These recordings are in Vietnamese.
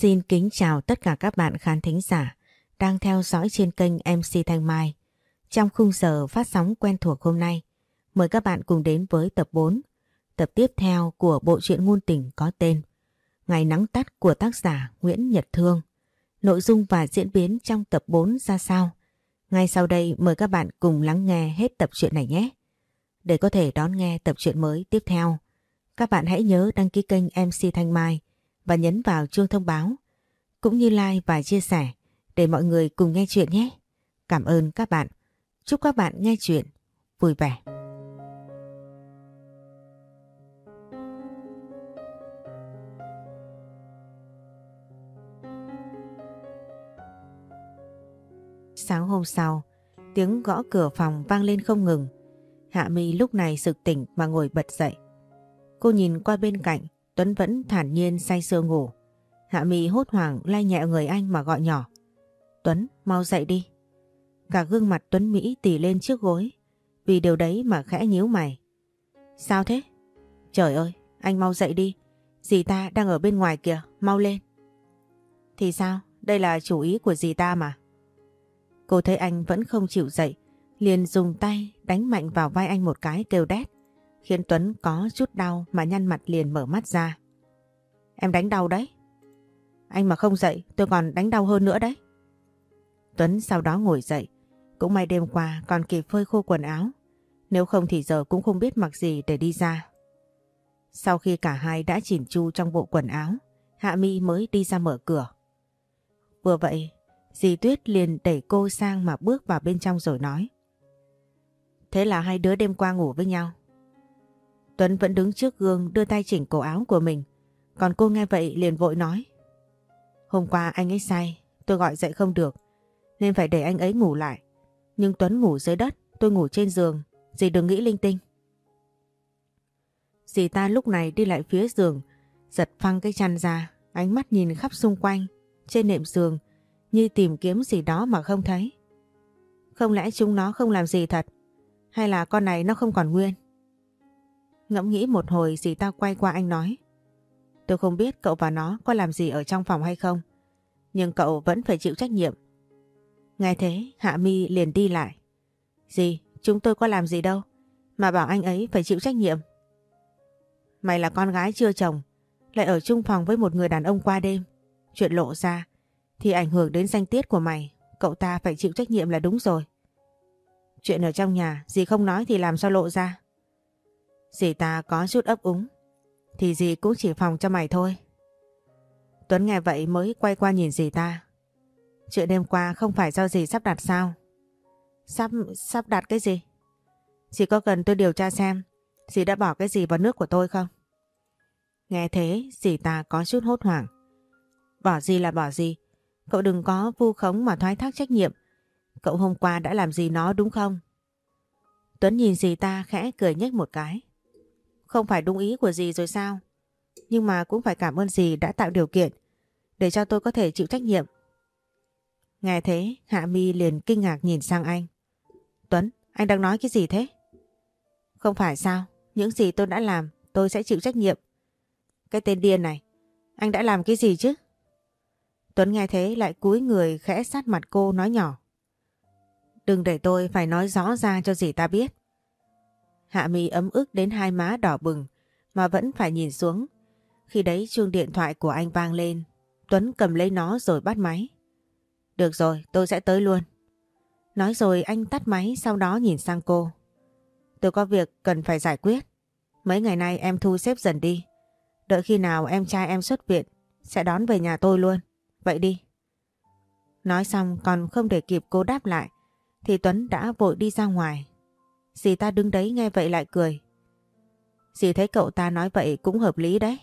Xin kính chào tất cả các bạn khán thính giả đang theo dõi trên kênh MC Thanh Mai. Trong khung giờ phát sóng quen thuộc hôm nay, mời các bạn cùng đến với tập 4, tập tiếp theo của bộ truyện ngôn tình có tên Ngày nắng tắt của tác giả Nguyễn Nhật Thương. Nội dung và diễn biến trong tập 4 ra sao? Ngay sau đây mời các bạn cùng lắng nghe hết tập truyện này nhé. Để có thể đón nghe tập truyện mới tiếp theo, các bạn hãy nhớ đăng ký kênh MC Thanh Mai và nhấn vào chuông thông báo, cũng như like và chia sẻ để mọi người cùng nghe chuyện nhé. Cảm ơn các bạn. Chúc các bạn nghe chuyện vui vẻ. Sáng hôm sau, tiếng gõ cửa phòng vang lên không ngừng. Hạ Mi lúc này sực tỉnh mà ngồi bật dậy. Cô nhìn qua bên cạnh, Tuấn vẫn thản nhiên say sưa ngủ. Hạ Mi hốt hoảng lay nhẹ người anh mà gọi nhỏ. Tuấn, mau dậy đi. Cả gương mặt Tuấn Mỹ tỉ lên chiếc gối. Vì điều đấy mà khẽ nhíu mày. Sao thế? Trời ơi, anh mau dậy đi. Dì ta đang ở bên ngoài kìa, mau lên. Thì sao? Đây là chủ ý của dì ta mà. Cô thấy anh vẫn không chịu dậy, liền dùng tay đánh mạnh vào vai anh một cái kêu đét, khiến Tuấn có chút đau mà nhăn mặt liền mở mắt ra. Em đánh đau đấy. Anh mà không dậy tôi còn đánh đau hơn nữa đấy. Tuấn sau đó ngồi dậy, cũng may đêm qua còn kịp phơi khô quần áo, nếu không thì giờ cũng không biết mặc gì để đi ra. Sau khi cả hai đã chỉn chu trong bộ quần áo, Hạ Mi mới đi ra mở cửa. Vừa vậy, dì Tuyết liền đẩy cô sang mà bước vào bên trong rồi nói. Thế là hai đứa đêm qua ngủ với nhau. Tuấn vẫn đứng trước gương đưa tay chỉnh cổ áo của mình. Còn cô nghe vậy liền vội nói. Hôm qua anh ấy say, tôi gọi dậy không được. Nên phải để anh ấy ngủ lại. Nhưng Tuấn ngủ dưới đất, tôi ngủ trên giường. Dì đừng nghĩ linh tinh. Dì ta lúc này đi lại phía giường, giật phăng cái chăn ra, ánh mắt nhìn khắp xung quanh, trên nệm giường, như tìm kiếm gì đó mà không thấy. Không lẽ chúng nó không làm gì thật? Hay là con này nó không còn nguyên? Ngẫm nghĩ một hồi dì ta quay qua anh nói. Tôi không biết cậu và nó có làm gì ở trong phòng hay không. Nhưng cậu vẫn phải chịu trách nhiệm. Nghe thế, Hạ Mi liền đi lại. Gì? Chúng tôi có làm gì đâu. Mà bảo anh ấy phải chịu trách nhiệm. Mày là con gái chưa chồng. Lại ở chung phòng với một người đàn ông qua đêm. Chuyện lộ ra, thì ảnh hưởng đến danh tiết của mày. Cậu ta phải chịu trách nhiệm là đúng rồi. Chuyện ở trong nhà, dì không nói thì làm sao lộ ra. Dì ta có chút ấp úng. Thì dì cũng chỉ phòng cho mày thôi. Tuấn nghe vậy mới quay qua nhìn dì ta. Chuyện đêm qua không phải do dì sắp đặt sao? Sắp, sắp đặt cái gì? Dì có cần tôi điều tra xem dì đã bỏ cái gì vào nước của tôi không? Nghe thế dì ta có chút hốt hoảng. Bỏ gì là bỏ gì? Cậu đừng có vu khống mà thoái thác trách nhiệm. Cậu hôm qua đã làm gì nó đúng không? Tuấn nhìn dì ta khẽ cười nhếch một cái. Không phải đúng ý của dì rồi sao? Nhưng mà cũng phải cảm ơn dì đã tạo điều kiện để cho tôi có thể chịu trách nhiệm. Nghe thế, Hạ Mi liền kinh ngạc nhìn sang anh. Tuấn, anh đang nói cái gì thế? Không phải sao, những gì tôi đã làm tôi sẽ chịu trách nhiệm. Cái tên điên này, anh đã làm cái gì chứ? Tuấn nghe thế lại cúi người khẽ sát mặt cô nói nhỏ. Đừng để tôi phải nói rõ ra cho dì ta biết. Hạ mi ấm ức đến hai má đỏ bừng mà vẫn phải nhìn xuống. Khi đấy chuông điện thoại của anh vang lên, Tuấn cầm lấy nó rồi bắt máy. Được rồi, tôi sẽ tới luôn. Nói rồi anh tắt máy sau đó nhìn sang cô. Tôi có việc cần phải giải quyết. Mấy ngày nay em thu xếp dần đi. Đợi khi nào em trai em xuất viện, sẽ đón về nhà tôi luôn. Vậy đi. Nói xong còn không để kịp cô đáp lại, thì Tuấn đã vội đi ra ngoài. Dì ta đứng đấy nghe vậy lại cười. Dì thấy cậu ta nói vậy cũng hợp lý đấy.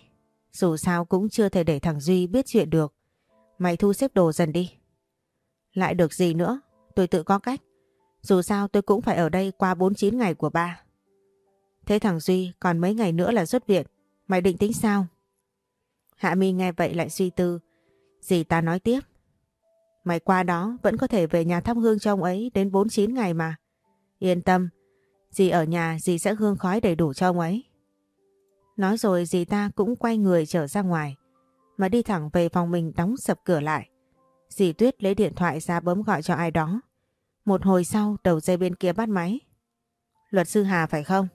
Dù sao cũng chưa thể để thằng Duy biết chuyện được. Mày thu xếp đồ dần đi. Lại được gì nữa, tôi tự có cách. Dù sao tôi cũng phải ở đây qua 49 ngày của ba. Thế thằng Duy còn mấy ngày nữa là xuất viện. Mày định tính sao? Hạ Mi nghe vậy lại suy tư. Dì ta nói tiếp. Mày qua đó vẫn có thể về nhà thắp hương cho ông ấy đến 49 ngày mà. Yên tâm, dì ở nhà dì sẽ hương khói đầy đủ cho ông ấy. Nói rồi dì ta cũng quay người trở ra ngoài. mà đi thẳng về phòng mình đóng sập cửa lại. Dì Tuyết lấy điện thoại ra bấm gọi cho ai đó. Một hồi sau đầu dây bên kia bắt máy. Luật sư Hà phải không?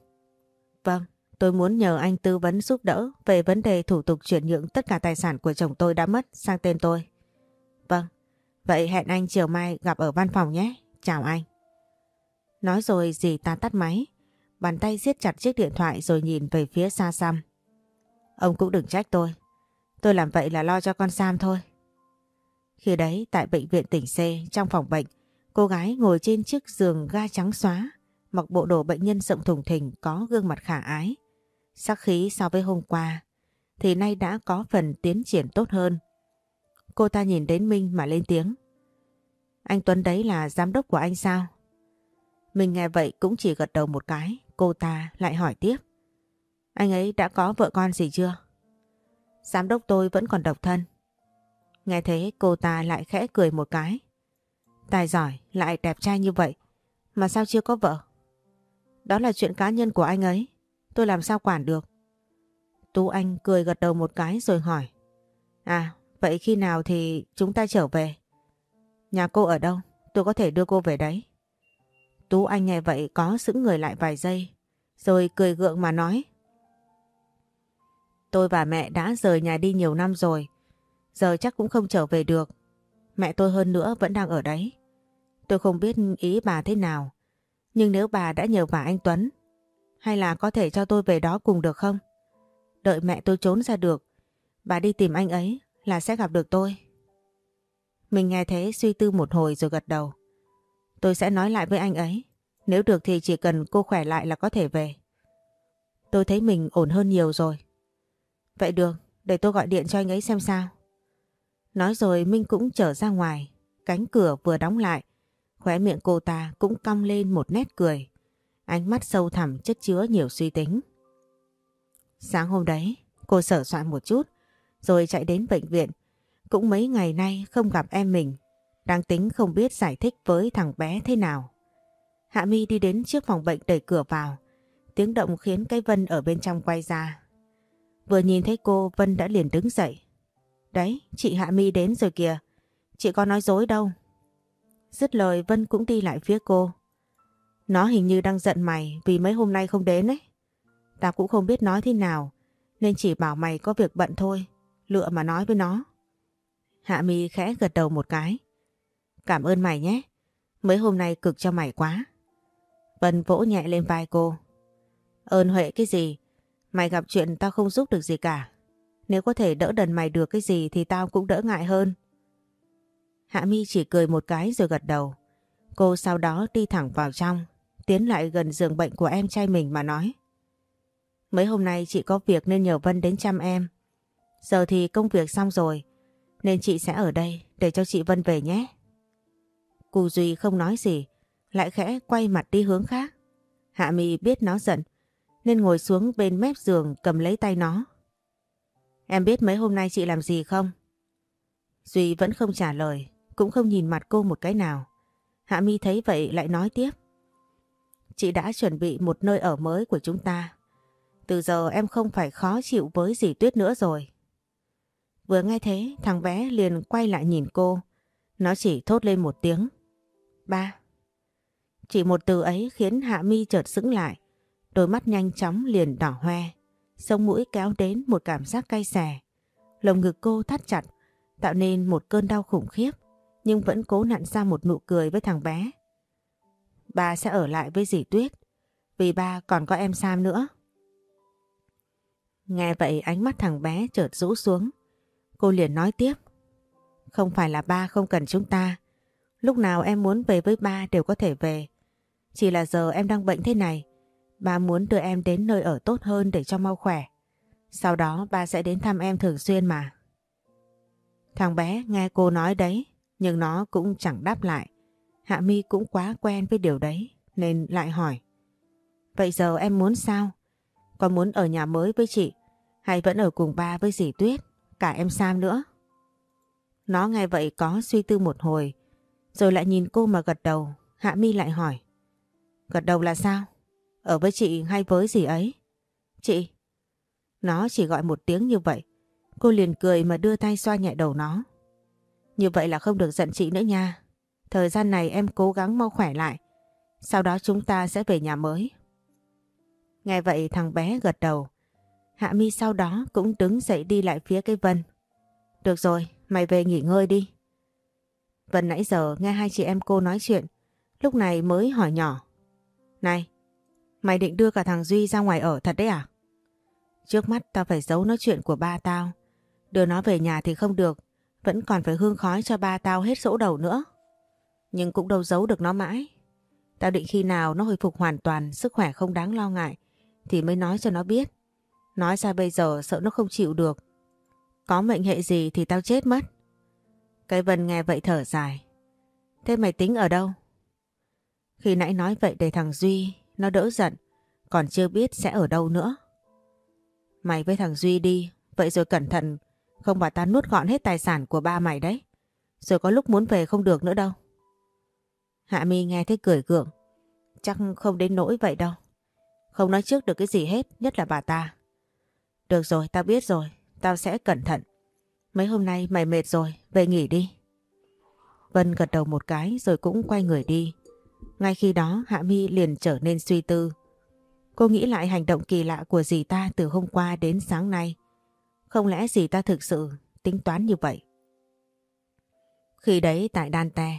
Vâng, tôi muốn nhờ anh tư vấn giúp đỡ về vấn đề thủ tục chuyển nhượng tất cả tài sản của chồng tôi đã mất sang tên tôi. Vâng, vậy hẹn anh chiều mai gặp ở văn phòng nhé. Chào anh. Nói rồi dì ta tắt máy. Bàn tay siết chặt chiếc điện thoại rồi nhìn về phía xa xăm. Ông cũng đừng trách tôi. Tôi làm vậy là lo cho con Sam thôi. Khi đấy tại bệnh viện tỉnh C trong phòng bệnh, cô gái ngồi trên chiếc giường ga trắng xóa, mặc bộ đồ bệnh nhân rộng thùng thình có gương mặt khả ái. Sắc khí so với hôm qua thì nay đã có phần tiến triển tốt hơn. Cô ta nhìn đến Minh mà lên tiếng. Anh Tuấn đấy là giám đốc của anh sao? Mình nghe vậy cũng chỉ gật đầu một cái, cô ta lại hỏi tiếp. Anh ấy đã có vợ con gì chưa? Giám đốc tôi vẫn còn độc thân. Nghe thế cô ta lại khẽ cười một cái. Tài giỏi, lại đẹp trai như vậy, mà sao chưa có vợ? Đó là chuyện cá nhân của anh ấy, tôi làm sao quản được? Tú Anh cười gật đầu một cái rồi hỏi. À, vậy khi nào thì chúng ta trở về? Nhà cô ở đâu? Tôi có thể đưa cô về đấy. Tú Anh nghe vậy có sững người lại vài giây, rồi cười gượng mà nói. Tôi và mẹ đã rời nhà đi nhiều năm rồi, giờ chắc cũng không trở về được. Mẹ tôi hơn nữa vẫn đang ở đấy. Tôi không biết ý bà thế nào, nhưng nếu bà đã nhờ vả anh Tuấn, hay là có thể cho tôi về đó cùng được không? Đợi mẹ tôi trốn ra được, bà đi tìm anh ấy là sẽ gặp được tôi. Mình nghe thế suy tư một hồi rồi gật đầu. Tôi sẽ nói lại với anh ấy. Nếu được thì chỉ cần cô khỏe lại là có thể về. Tôi thấy mình ổn hơn nhiều rồi. Vậy được, để tôi gọi điện cho anh ấy xem sao. Nói rồi Minh cũng trở ra ngoài. Cánh cửa vừa đóng lại. Khóe miệng cô ta cũng cong lên một nét cười. Ánh mắt sâu thẳm chất chứa nhiều suy tính. Sáng hôm đấy, cô sở soạn một chút, rồi chạy đến bệnh viện. Cũng mấy ngày nay không gặp em mình đang tính không biết giải thích với thằng bé thế nào. Hạ Mi đi đến trước phòng bệnh đẩy cửa vào. Tiếng động khiến cái Vân ở bên trong quay ra. Vừa nhìn thấy cô Vân đã liền đứng dậy. Đấy, chị Hạ Mi đến rồi kìa. Chị có nói dối đâu. Dứt lời Vân cũng đi lại phía cô. Nó hình như đang giận mày vì mấy hôm nay không đến ấy. Ta cũng không biết nói thế nào nên chỉ bảo mày có việc bận thôi. Lựa mà nói với nó. Hạ Mi khẽ gật đầu một cái. Cảm ơn mày nhé. Mấy hôm nay cực cho mày quá. Vân vỗ nhẹ lên vai cô. Ơn Huệ cái gì? Mày gặp chuyện tao không giúp được gì cả. Nếu có thể đỡ đần mày được cái gì thì tao cũng đỡ ngại hơn. Hạ Mi chỉ cười một cái rồi gật đầu. Cô sau đó đi thẳng vào trong, tiến lại gần giường bệnh của em trai mình mà nói. Mấy hôm nay chị có việc nên nhờ Vân đến chăm em. Giờ thì công việc xong rồi, nên chị sẽ ở đây để cho chị Vân về nhé. Cù Duy không nói gì, lại khẽ quay mặt đi hướng khác. Hạ Mi biết nó giận, nên ngồi xuống bên mép giường cầm lấy tay nó. Em biết mấy hôm nay chị làm gì không? Duy vẫn không trả lời, cũng không nhìn mặt cô một cái nào. Hạ Mi thấy vậy lại nói tiếp. Chị đã chuẩn bị một nơi ở mới của chúng ta. Từ giờ em không phải khó chịu với dì Tuyết nữa rồi. Vừa nghe thế, thằng bé liền quay lại nhìn cô. Nó chỉ thốt lên một tiếng. Ba. Chỉ một từ ấy khiến Hạ Mi chợt sững lại. Đôi mắt nhanh chóng liền đỏ hoe. Sông mũi kéo đến một cảm giác cay xè. Lồng ngực cô thắt chặt, tạo nên một cơn đau khủng khiếp. Nhưng vẫn cố nặn ra một nụ cười với thằng bé. Ba sẽ ở lại với dì Tuyết. Vì ba còn có em Sam nữa. Nghe vậy ánh mắt thằng bé chợt rũ xuống. Cô liền nói tiếp. Không phải là ba không cần chúng ta. Lúc nào em muốn về với ba đều có thể về. Chỉ là giờ em đang bệnh thế này. Ba muốn đưa em đến nơi ở tốt hơn để cho mau khỏe. Sau đó ba sẽ đến thăm em thường xuyên mà. Thằng bé nghe cô nói đấy, nhưng nó cũng chẳng đáp lại. Hạ Mi cũng quá quen với điều đấy, nên lại hỏi. Vậy giờ em muốn sao? có muốn ở nhà mới với chị, hay vẫn ở cùng ba với dì Tuyết, cả em Sam nữa? Nó nghe vậy có suy tư một hồi, rồi lại nhìn cô mà gật đầu, Hạ Mi lại hỏi. Gật đầu là sao? Ở với chị hay với gì ấy? Chị? Nó chỉ gọi một tiếng như vậy, Cô liền cười mà đưa tay xoa nhẹ đầu nó. Như vậy là không được giận chị nữa nha. Thời gian này em cố gắng mau khỏe lại. Sau đó chúng ta sẽ về nhà mới. Nghe vậy thằng bé gật đầu. Hạ mi sau đó cũng đứng dậy đi lại phía cây Vân. Được rồi, mày về nghỉ ngơi đi. Vân nãy giờ nghe hai chị em cô nói chuyện, lúc này mới hỏi nhỏ. Này, mày định đưa cả thằng Duy ra ngoài ở thật đấy à? Trước mắt tao phải giấu nói chuyện của ba tao. Đưa nó về nhà thì không được, vẫn còn phải hương khói cho ba tao hết sỗ đầu nữa. Nhưng cũng đâu giấu được nó mãi. Tao định khi nào nó hồi phục hoàn toàn, sức khỏe không đáng lo ngại, thì mới nói cho nó biết. Nói ra bây giờ sợ nó không chịu được. Có mệnh hệ gì thì tao chết mất. Cái Vân nghe vậy thở dài. Thế mày tính ở đâu? Khi nãy nói vậy để thằng Duy, nó đỡ giận, còn chưa biết sẽ ở đâu nữa. Mày với thằng Duy đi, vậy rồi cẩn thận, không bà ta nuốt gọn hết tài sản của ba mày đấy. Rồi có lúc muốn về không được nữa đâu. Hạ mi nghe thấy cười gượng. Chắc không đến nỗi vậy đâu. Không nói trước được cái gì hết, nhất là bà ta. Được rồi, tao biết rồi, tao sẽ cẩn thận. Mấy hôm nay mày mệt rồi, về nghỉ đi. Vân gật đầu một cái rồi cũng quay người đi. Ngay khi đó Hạ Mi liền trở nên suy tư. Cô nghĩ lại hành động kỳ lạ của dì ta từ hôm qua đến sáng nay. Không lẽ dì ta thực sự tính toán như vậy? Khi đấy tại Đan Te,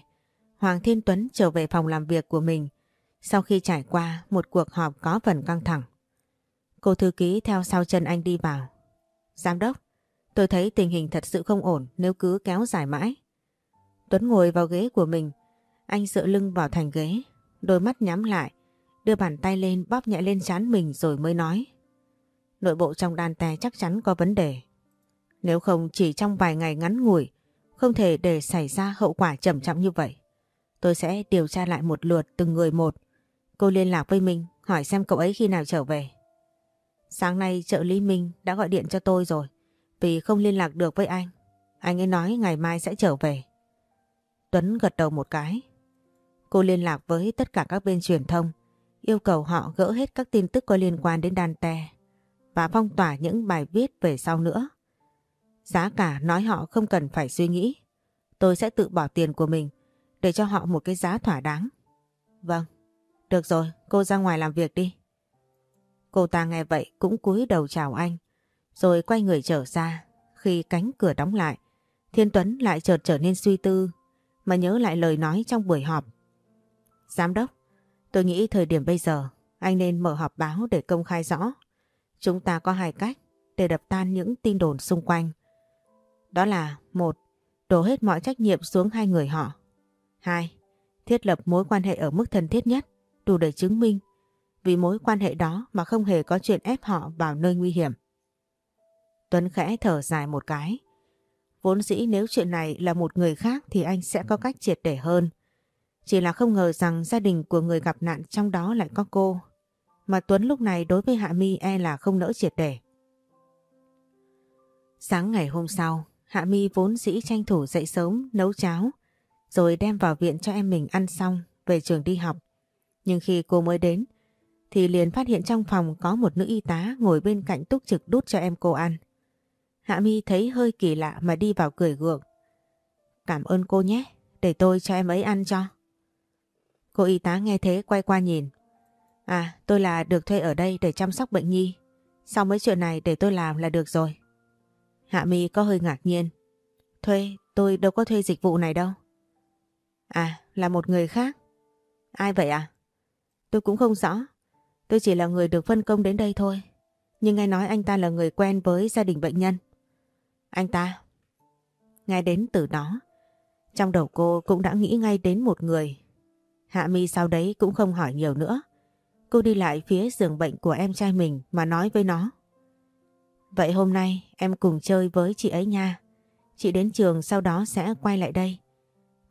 Hoàng Thiên Tuấn trở về phòng làm việc của mình sau khi trải qua một cuộc họp có phần căng thẳng. Cô thư ký theo sau chân anh đi vào. Giám đốc, tôi thấy tình hình thật sự không ổn nếu cứ kéo dài mãi. Tuấn ngồi vào ghế của mình, anh dựa lưng vào thành ghế, đôi mắt nhắm lại, đưa bàn tay lên bóp nhẹ lên trán mình rồi mới nói. Nội bộ trong đàn tè chắc chắn có vấn đề. Nếu không chỉ trong vài ngày ngắn ngủi, không thể để xảy ra hậu quả trầm trọng như vậy. Tôi sẽ điều tra lại một lượt từng người một. Cô liên lạc với mình, hỏi xem cậu ấy khi nào trở về. Sáng nay trợ lý Minh đã gọi điện cho tôi rồi, vì không liên lạc được với anh. Anh ấy nói ngày mai sẽ trở về. Tuấn gật đầu một cái. Cô liên lạc với tất cả các bên truyền thông, yêu cầu họ gỡ hết các tin tức có liên quan đến đàn tè và phong tỏa những bài viết về sau nữa. Giá cả nói họ không cần phải suy nghĩ. Tôi sẽ tự bỏ tiền của mình để cho họ một cái giá thỏa đáng. Vâng, được rồi, cô ra ngoài làm việc đi. Cô ta nghe vậy cũng cúi đầu chào anh, rồi quay người trở ra. Khi cánh cửa đóng lại, Thiên Tuấn lại chợt trở nên suy tư, mà nhớ lại lời nói trong buổi họp. Giám đốc, tôi nghĩ thời điểm bây giờ anh nên mở họp báo để công khai rõ. Chúng ta có hai cách để đập tan những tin đồn xung quanh. Đó là một, đổ hết mọi trách nhiệm xuống hai người họ. Hai, thiết lập mối quan hệ ở mức thân thiết nhất, đủ để chứng minh vì mối quan hệ đó mà không hề có chuyện ép họ vào nơi nguy hiểm. Tuấn khẽ thở dài một cái. Vốn dĩ nếu chuyện này là một người khác thì anh sẽ có cách triệt để hơn. Chỉ là không ngờ rằng gia đình của người gặp nạn trong đó lại có cô. Mà Tuấn lúc này đối với Hạ Mi e là không nỡ triệt để. Sáng ngày hôm sau, Hạ Mi vốn dĩ tranh thủ dậy sớm nấu cháo rồi đem vào viện cho em mình ăn xong về trường đi học. Nhưng khi cô mới đến thì liền phát hiện trong phòng có một nữ y tá ngồi bên cạnh túc trực đút cho em cô ăn. Hạ Mi thấy hơi kỳ lạ mà đi vào cười gượng. Cảm ơn cô nhé, để tôi cho em ấy ăn cho. Cô y tá nghe thế quay qua nhìn. À, tôi là được thuê ở đây để chăm sóc bệnh nhi. Sau mấy chuyện này để tôi làm là được rồi. Hạ Mi có hơi ngạc nhiên. Thuê, tôi đâu có thuê dịch vụ này đâu. À, là một người khác. Ai vậy à? Tôi cũng không rõ. Tôi chỉ là người được phân công đến đây thôi. Nhưng nghe nói anh ta là người quen với gia đình bệnh nhân. Anh ta? Nghe đến từ đó, trong đầu cô cũng đã nghĩ ngay đến một người. Hạ mi sau đấy cũng không hỏi nhiều nữa. Cô đi lại phía giường bệnh của em trai mình mà nói với nó. Vậy hôm nay em cùng chơi với chị ấy nha. Chị đến trường sau đó sẽ quay lại đây.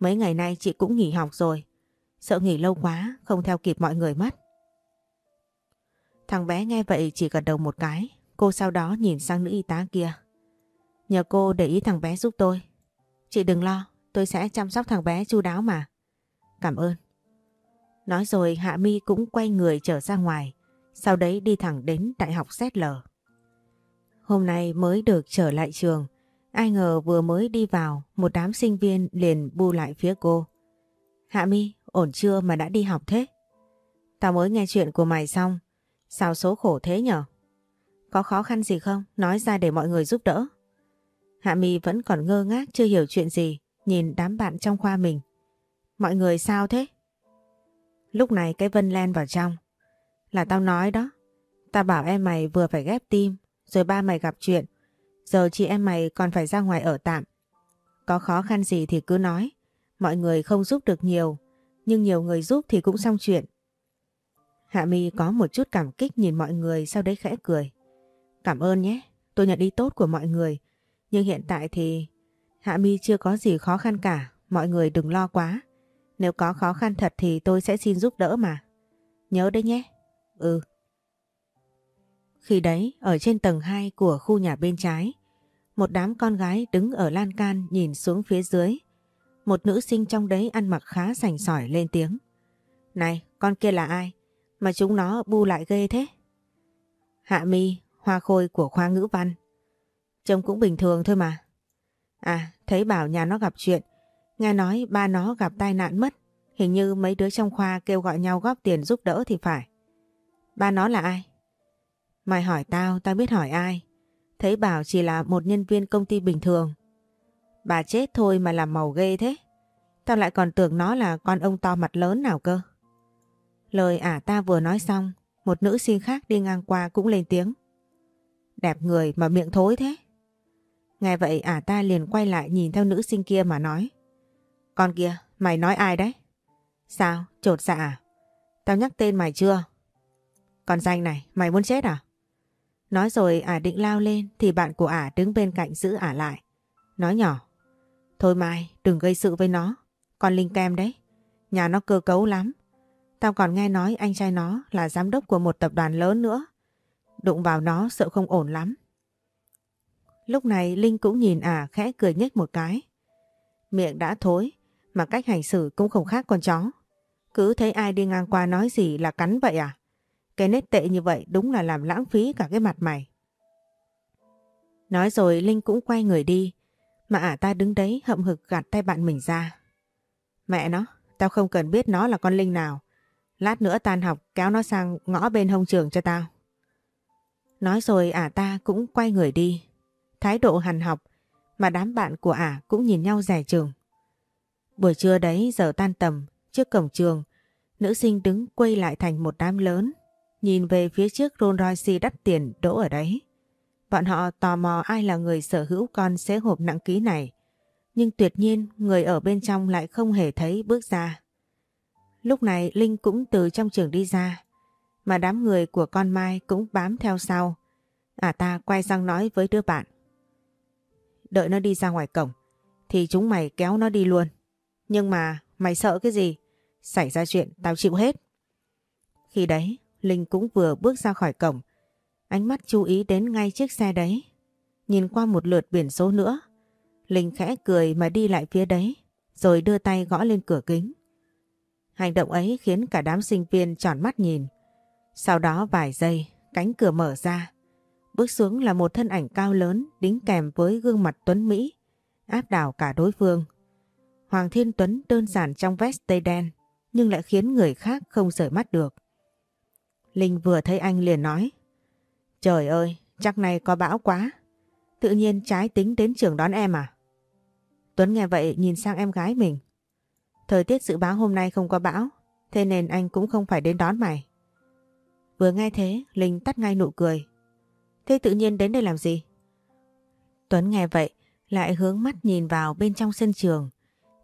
Mấy ngày nay chị cũng nghỉ học rồi. Sợ nghỉ lâu quá không theo kịp mọi người mất. Thằng bé nghe vậy chỉ gật đầu một cái. Cô sau đó nhìn sang nữ y tá kia. Nhờ cô để ý thằng bé giúp tôi. Chị đừng lo, tôi sẽ chăm sóc thằng bé chu đáo mà. Cảm ơn. Nói rồi Hạ Mi cũng quay người trở ra ngoài. Sau đấy đi thẳng đến Đại học ZL. hôm nay mới được trở lại trường. Ai ngờ vừa mới đi vào, một đám sinh viên liền bu lại phía cô. Hạ mi, ổn chưa mà đã đi học thế? Tao mới nghe chuyện của mày xong. Sao số khổ thế nhở? Có khó khăn gì không? Nói ra để mọi người giúp đỡ. Hạ mi vẫn còn ngơ ngác chưa hiểu chuyện gì, nhìn đám bạn trong khoa mình. Mọi người sao thế? Lúc này cái Vân len vào trong. Là tao nói đó. Tao bảo em mày vừa phải ghép tim, rồi ba mày gặp chuyện. Giờ chị em mày còn phải ra ngoài ở tạm. Có khó khăn gì thì cứ nói. Mọi người không giúp được nhiều, nhưng nhiều người giúp thì cũng xong chuyện. Hạ Mi có một chút cảm kích nhìn mọi người sau đấy khẽ cười. Cảm ơn nhé, tôi nhận ý tốt của mọi người. Nhưng hiện tại thì Hạ Mi chưa có gì khó khăn cả, mọi người đừng lo quá. Nếu có khó khăn thật thì tôi sẽ xin giúp đỡ mà. Nhớ đấy nhé. Ừ. Khi đấy, ở trên tầng 2 của khu nhà bên trái, một đám con gái đứng ở lan can nhìn xuống phía dưới. Một nữ sinh trong đấy ăn mặc khá sành sỏi lên tiếng. Này, con kia là ai? Mà chúng nó bu lại ghê thế? Hạ mi, hoa khôi của khoa ngữ văn. Trông cũng bình thường thôi mà. À, thấy bảo nhà nó gặp chuyện. Nghe nói ba nó gặp tai nạn mất. Hình như mấy đứa trong khoa kêu gọi nhau góp tiền giúp đỡ thì phải. Ba nó là ai? Mày hỏi tao, tao biết hỏi ai. Thấy bảo chỉ là một nhân viên công ty bình thường. Bà chết thôi mà làm màu ghê thế. Tao lại còn tưởng nó là con ông to mặt lớn nào cơ. Lời ả ta vừa nói xong, một nữ sinh khác đi ngang qua cũng lên tiếng. Đẹp người mà miệng thối thế. Nghe vậy ả ta liền quay lại nhìn theo nữ sinh kia mà nói. Con kia, mày nói ai đấy? Sao? trột dạ à? Tao nhắc tên mày chưa? Con danh này, mày muốn chết à? Nói rồi ả định lao lên thì bạn của ả đứng bên cạnh giữ ả lại. Nói nhỏ. Thôi Mai, đừng gây sự với nó. Con Linh Kem đấy. Nhà nó cơ cấu lắm. Tao còn nghe nói anh trai nó là giám đốc của một tập đoàn lớn nữa. Đụng vào nó sợ không ổn lắm. Lúc này Linh cũng nhìn ả khẽ cười nhếch một cái. Miệng đã thối, mà cách hành xử cũng không khác con chó. Cứ thấy ai đi ngang qua nói gì là cắn vậy à? Cái nét tệ như vậy đúng là làm lãng phí cả cái mặt mày. Nói rồi Linh cũng quay người đi, mà ả ta đứng đấy hậm hực gạt tay bạn mình ra. Mẹ nó, tao không cần biết nó là con Linh nào. Lát nữa tan học kéo nó sang ngõ bên hông trường cho tao. Nói rồi ả ta cũng quay người đi. Thái độ hằn học mà đám bạn của ả cũng nhìn nhau rẻ trường Buổi trưa đấy giờ tan tầm, trước cổng trường, nữ sinh đứng quay lại thành một đám lớn, nhìn về phía trước Rolls Royce đắt tiền đỗ ở đấy. Bọn họ tò mò ai là người sở hữu con xế hộp nặng ký này. Nhưng tuyệt nhiên người ở bên trong lại không hề thấy bước ra. Lúc này Linh cũng từ trong trường đi ra. Mà đám người của con Mai cũng bám theo sau. À ta quay sang nói với đứa bạn. Đợi nó đi ra ngoài cổng. Thì chúng mày kéo nó đi luôn. Nhưng mà mày sợ cái gì? Xảy ra chuyện tao chịu hết. Khi đấy Linh cũng vừa bước ra khỏi cổng. Ánh mắt chú ý đến ngay chiếc xe đấy. Nhìn qua một lượt biển số nữa. Linh khẽ cười mà đi lại phía đấy. Rồi đưa tay gõ lên cửa kính. Hành động ấy khiến cả đám sinh viên tròn mắt nhìn. Sau đó vài giây, cánh cửa mở ra. Bước xuống là một thân ảnh cao lớn đính kèm với gương mặt tuấn Mỹ, áp đảo cả đối phương. Hoàng Thiên Tuấn đơn giản trong vest tây đen, nhưng lại khiến người khác không rời mắt được. Linh vừa thấy anh liền nói. Trời ơi, chắc này có bão quá. Tự nhiên trái tính đến trường đón em à? Tuấn nghe vậy nhìn sang em gái mình. Thời tiết dự báo hôm nay không có bão, thế nên anh cũng không phải đến đón mày. Vừa nghe thế, Linh tắt ngay nụ cười. Thế tự nhiên đến đây làm gì? Tuấn nghe vậy, lại hướng mắt nhìn vào bên trong sân trường.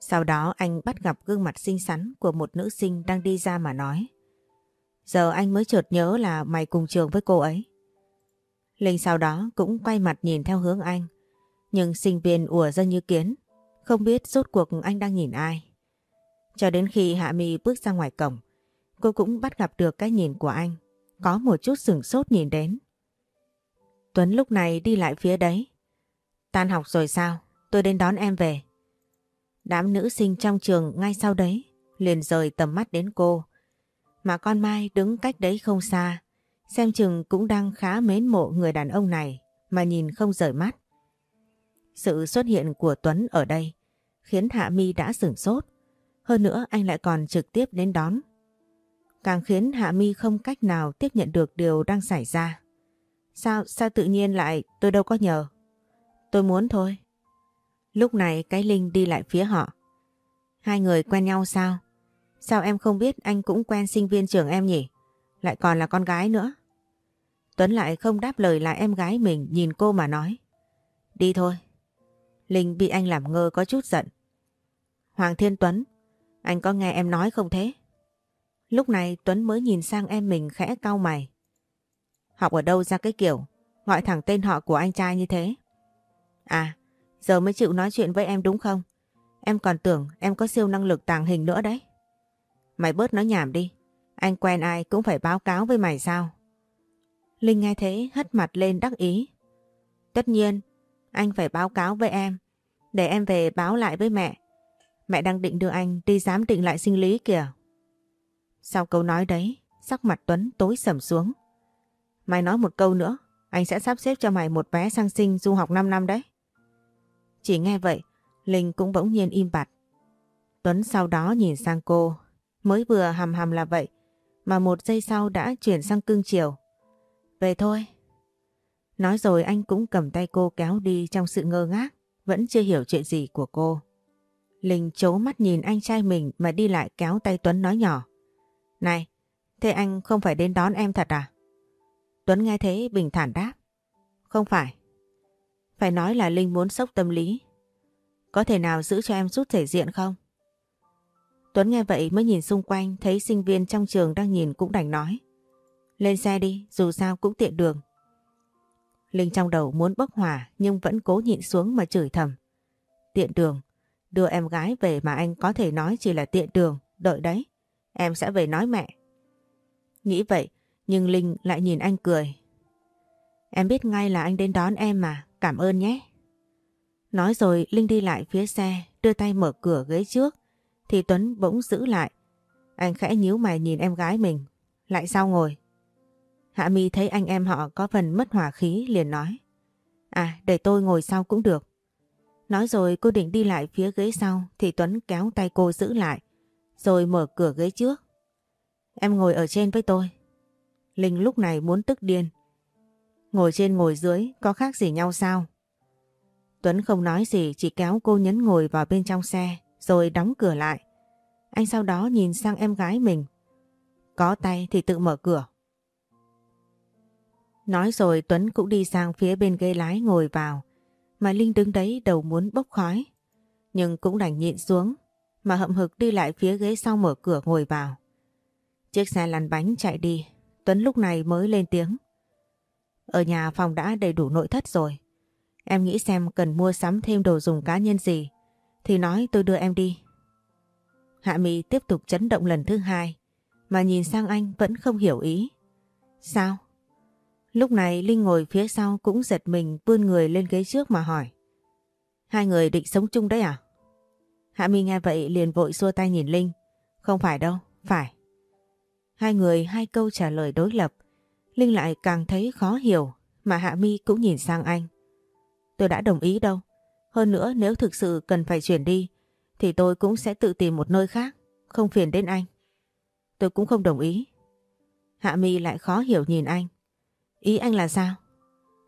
Sau đó anh bắt gặp gương mặt xinh xắn của một nữ sinh đang đi ra mà nói. Giờ anh mới chợt nhớ là mày cùng trường với cô ấy. Linh sau đó cũng quay mặt nhìn theo hướng anh. Nhưng sinh viên ùa ra như kiến. Không biết rốt cuộc anh đang nhìn ai. Cho đến khi Hạ Mi bước ra ngoài cổng. Cô cũng bắt gặp được cái nhìn của anh. Có một chút sửng sốt nhìn đến. Tuấn lúc này đi lại phía đấy. Tan học rồi sao? Tôi đến đón em về. Đám nữ sinh trong trường ngay sau đấy liền rời tầm mắt đến cô. Mà con Mai đứng cách đấy không xa, xem chừng cũng đang khá mến mộ người đàn ông này mà nhìn không rời mắt. Sự xuất hiện của Tuấn ở đây khiến Hạ Mi đã sửng sốt. Hơn nữa anh lại còn trực tiếp đến đón. Càng khiến Hạ Mi không cách nào tiếp nhận được điều đang xảy ra. Sao, sao tự nhiên lại tôi đâu có nhờ. Tôi muốn thôi. Lúc này cái Linh đi lại phía họ. Hai người quen nhau sao? Sao em không biết anh cũng quen sinh viên trường em nhỉ? Lại còn là con gái nữa. Tuấn lại không đáp lời lại em gái mình nhìn cô mà nói. Đi thôi. Linh bị anh làm ngơ có chút giận. Hoàng Thiên Tuấn, anh có nghe em nói không thế? Lúc này Tuấn mới nhìn sang em mình khẽ cau mày. Học ở đâu ra cái kiểu, gọi thẳng tên họ của anh trai như thế? À, giờ mới chịu nói chuyện với em đúng không? Em còn tưởng em có siêu năng lực tàng hình nữa đấy. Mày bớt nói nhảm đi. Anh quen ai cũng phải báo cáo với mày sao? Linh nghe thế hất mặt lên đắc ý. Tất nhiên, anh phải báo cáo với em. Để em về báo lại với mẹ. Mẹ đang định đưa anh đi giám định lại sinh lý kìa. Sau câu nói đấy, sắc mặt Tuấn tối sầm xuống. Mày nói một câu nữa, anh sẽ sắp xếp cho mày một vé sang sinh du học 5 năm đấy. Chỉ nghe vậy, Linh cũng bỗng nhiên im bặt. Tuấn sau đó nhìn sang cô, mới vừa hầm hầm là vậy, mà một giây sau đã chuyển sang cưng chiều. Về thôi. Nói rồi anh cũng cầm tay cô kéo đi trong sự ngơ ngác, vẫn chưa hiểu chuyện gì của cô. Linh chố mắt nhìn anh trai mình mà đi lại kéo tay Tuấn nói nhỏ. Này, thế anh không phải đến đón em thật à? Tuấn nghe thế bình thản đáp. Không phải. Phải nói là Linh muốn sốc tâm lý. Có thể nào giữ cho em rút thể diện không? Tuấn nghe vậy mới nhìn xung quanh thấy sinh viên trong trường đang nhìn cũng đành nói. Lên xe đi, dù sao cũng tiện đường. Linh trong đầu muốn bốc hỏa nhưng vẫn cố nhịn xuống mà chửi thầm. Tiện đường, đưa em gái về mà anh có thể nói chỉ là tiện đường, đợi đấy. Em sẽ về nói mẹ. Nghĩ vậy, nhưng Linh lại nhìn anh cười. Em biết ngay là anh đến đón em mà, cảm ơn nhé. Nói rồi Linh đi lại phía xe, đưa tay mở cửa ghế trước, thì Tuấn bỗng giữ lại. Anh khẽ nhíu mày nhìn em gái mình, lại sao ngồi. Hạ Mi thấy anh em họ có phần mất hỏa khí liền nói. À, để tôi ngồi sau cũng được. Nói rồi cô định đi lại phía ghế sau thì Tuấn kéo tay cô giữ lại, rồi mở cửa ghế trước. Em ngồi ở trên với tôi. Linh lúc này muốn tức điên. Ngồi trên ngồi dưới, có khác gì nhau sao? Tuấn không nói gì, chỉ kéo cô nhấn ngồi vào bên trong xe, rồi đóng cửa lại. Anh sau đó nhìn sang em gái mình. Có tay thì tự mở cửa. Nói rồi Tuấn cũng đi sang phía bên ghế lái ngồi vào. Mà Linh đứng đấy đầu muốn bốc khói. Nhưng cũng đành nhịn xuống, mà hậm hực đi lại phía ghế sau mở cửa ngồi vào. Chiếc xe lăn bánh chạy đi. Tuấn lúc này mới lên tiếng. Ở nhà phòng đã đầy đủ nội thất rồi. Em nghĩ xem cần mua sắm thêm đồ dùng cá nhân gì thì nói tôi đưa em đi. Hạ Mỹ tiếp tục chấn động lần thứ hai mà nhìn sang anh vẫn không hiểu ý. Sao? Lúc này Linh ngồi phía sau cũng giật mình vươn người lên ghế trước mà hỏi. Hai người định sống chung đấy à? Hạ Mi nghe vậy liền vội xua tay nhìn Linh. Không phải đâu, phải. Hai người hai câu trả lời đối lập. Linh lại càng thấy khó hiểu mà Hạ Mi cũng nhìn sang anh. Tôi đã đồng ý đâu. Hơn nữa nếu thực sự cần phải chuyển đi thì tôi cũng sẽ tự tìm một nơi khác, không phiền đến anh. Tôi cũng không đồng ý. Hạ Mi lại khó hiểu nhìn anh. Ý anh là sao?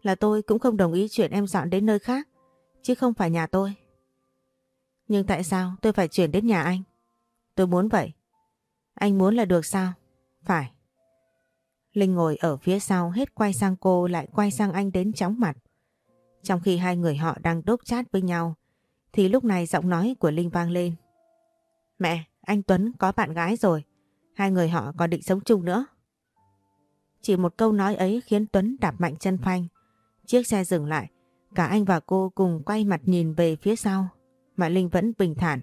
Là tôi cũng không đồng ý chuyện em dọn đến nơi khác, chứ không phải nhà tôi. Nhưng tại sao tôi phải chuyển đến nhà anh? Tôi muốn vậy. Anh muốn là được sao? Phải. Linh ngồi ở phía sau hết quay sang cô lại quay sang anh đến chóng mặt. Trong khi hai người họ đang đốt chát với nhau thì lúc này giọng nói của Linh vang lên. Mẹ, anh Tuấn có bạn gái rồi. Hai người họ còn định sống chung nữa. Chỉ một câu nói ấy khiến Tuấn đạp mạnh chân phanh. Chiếc xe dừng lại. Cả anh và cô cùng quay mặt nhìn về phía sau. Mà Linh vẫn bình thản.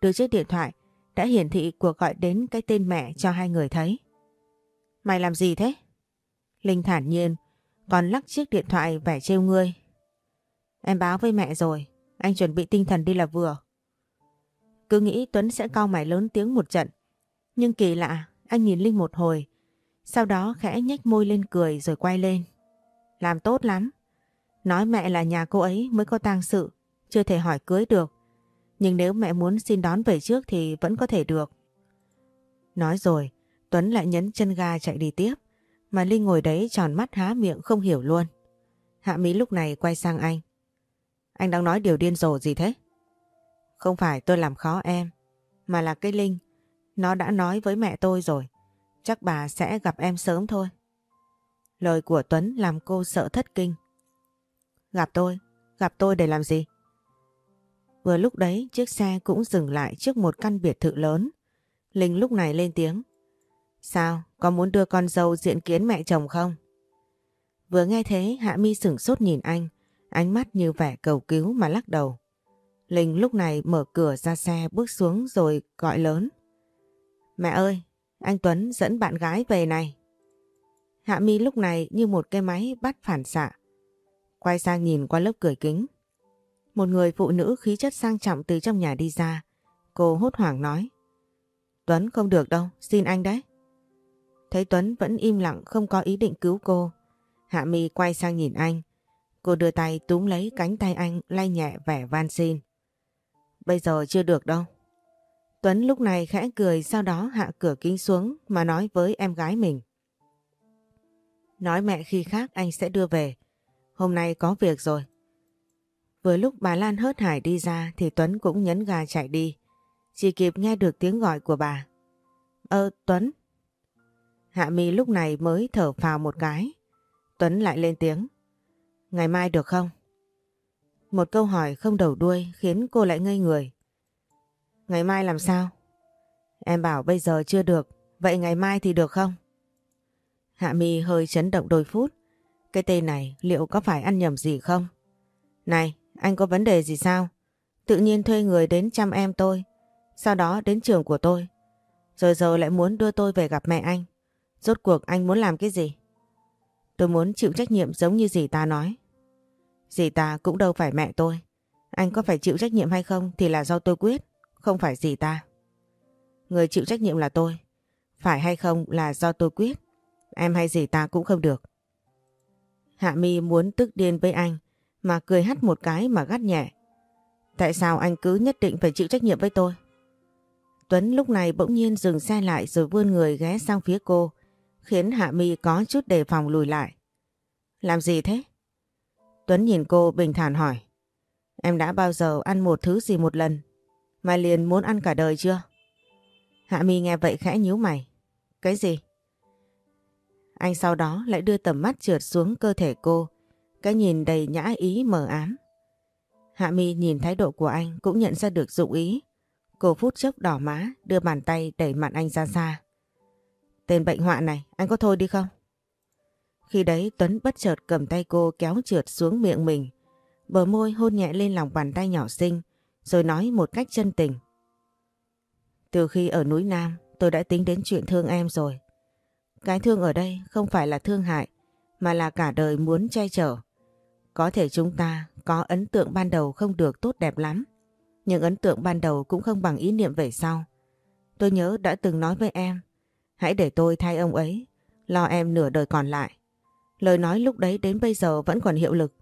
Đưa chiếc điện thoại đã hiển thị cuộc gọi đến cái tên mẹ cho hai người thấy. Mày làm gì thế? Linh thản nhiên, còn lắc chiếc điện thoại vẻ trêu ngươi. Em báo với mẹ rồi, anh chuẩn bị tinh thần đi là vừa. Cứ nghĩ Tuấn sẽ cao mày lớn tiếng một trận. Nhưng kỳ lạ, anh nhìn Linh một hồi, sau đó khẽ nhếch môi lên cười rồi quay lên. Làm tốt lắm. Nói mẹ là nhà cô ấy mới có tang sự, chưa thể hỏi cưới được. Nhưng nếu mẹ muốn xin đón về trước thì vẫn có thể được. Nói rồi, Tuấn lại nhấn chân ga chạy đi tiếp, mà Linh ngồi đấy tròn mắt há miệng không hiểu luôn. Hạ Mỹ lúc này quay sang anh. Anh đang nói điều điên rồ gì thế? Không phải tôi làm khó em, mà là cái Linh. Nó đã nói với mẹ tôi rồi. Chắc bà sẽ gặp em sớm thôi. Lời của Tuấn làm cô sợ thất kinh. Gặp tôi? Gặp tôi để làm gì? Vừa lúc đấy chiếc xe cũng dừng lại trước một căn biệt thự lớn. Linh lúc này lên tiếng. Sao? Có muốn đưa con dâu diện kiến mẹ chồng không? Vừa nghe thế Hạ Mi sửng sốt nhìn anh, ánh mắt như vẻ cầu cứu mà lắc đầu. Linh lúc này mở cửa ra xe bước xuống rồi gọi lớn. Mẹ ơi, anh Tuấn dẫn bạn gái về này. Hạ Mi lúc này như một cái máy bắt phản xạ. Quay sang nhìn qua lớp cửa kính. Một người phụ nữ khí chất sang trọng từ trong nhà đi ra. Cô hốt hoảng nói. Tuấn không được đâu, xin anh đấy. Thấy Tuấn vẫn im lặng, không có ý định cứu cô. Hạ Mi quay sang nhìn anh. Cô đưa tay túm lấy cánh tay anh, lay nhẹ vẻ van xin. Bây giờ chưa được đâu. Tuấn lúc này khẽ cười, sau đó hạ cửa kính xuống mà nói với em gái mình. Nói mẹ khi khác anh sẽ đưa về. Hôm nay có việc rồi. Vừa lúc bà Lan hớt hải đi ra thì Tuấn cũng nhấn gà chạy đi. Chỉ kịp nghe được tiếng gọi của bà. Ơ Tuấn. Hạ Mi lúc này mới thở phào một cái. Tuấn lại lên tiếng. Ngày mai được không? Một câu hỏi không đầu đuôi khiến cô lại ngây người. Ngày mai làm sao? Em bảo bây giờ chưa được, vậy ngày mai thì được không? Hạ Mi hơi chấn động đôi phút. Cái tên này liệu có phải ăn nhầm gì không? Này, anh có vấn đề gì sao? Tự nhiên thuê người đến chăm em tôi, sau đó đến trường của tôi. Rồi giờ lại muốn đưa tôi về gặp mẹ anh. Rốt cuộc anh muốn làm cái gì? Tôi muốn chịu trách nhiệm giống như dì ta nói. Dì ta cũng đâu phải mẹ tôi. Anh có phải chịu trách nhiệm hay không thì là do tôi quyết, không phải dì ta. Người chịu trách nhiệm là tôi. Phải hay không là do tôi quyết. Em hay dì ta cũng không được. Hạ mi muốn tức điên với anh mà cười hắt một cái mà gắt nhẹ. Tại sao anh cứ nhất định phải chịu trách nhiệm với tôi? Tuấn lúc này bỗng nhiên dừng xe lại rồi vươn người ghé sang phía cô, khiến Hạ Mi có chút đề phòng lùi lại. Làm gì thế? Tuấn nhìn cô bình thản hỏi. Em đã bao giờ ăn một thứ gì một lần mà liền muốn ăn cả đời chưa? Hạ Mi nghe vậy khẽ nhíu mày. Cái gì? Anh sau đó lại đưa tầm mắt trượt xuống cơ thể cô, cái nhìn đầy nhã ý mờ ám. Hạ Mi nhìn thái độ của anh cũng nhận ra được dụng ý. Cô phút chốc đỏ má, đưa bàn tay đẩy mặt anh ra xa. Tên bệnh hoạn này, anh có thôi đi không? Khi đấy Tuấn bất chợt cầm tay cô kéo trượt xuống miệng mình. Bờ môi hôn nhẹ lên lòng bàn tay nhỏ xinh, rồi nói một cách chân tình. Từ khi ở núi Nam, tôi đã tính đến chuyện thương em rồi. Cái thương ở đây không phải là thương hại, mà là cả đời muốn che chở. Có thể chúng ta có ấn tượng ban đầu không được tốt đẹp lắm, nhưng ấn tượng ban đầu cũng không bằng ý niệm về sau. Tôi nhớ đã từng nói với em, hãy để tôi thay ông ấy, lo em nửa đời còn lại. Lời nói lúc đấy đến bây giờ vẫn còn hiệu lực.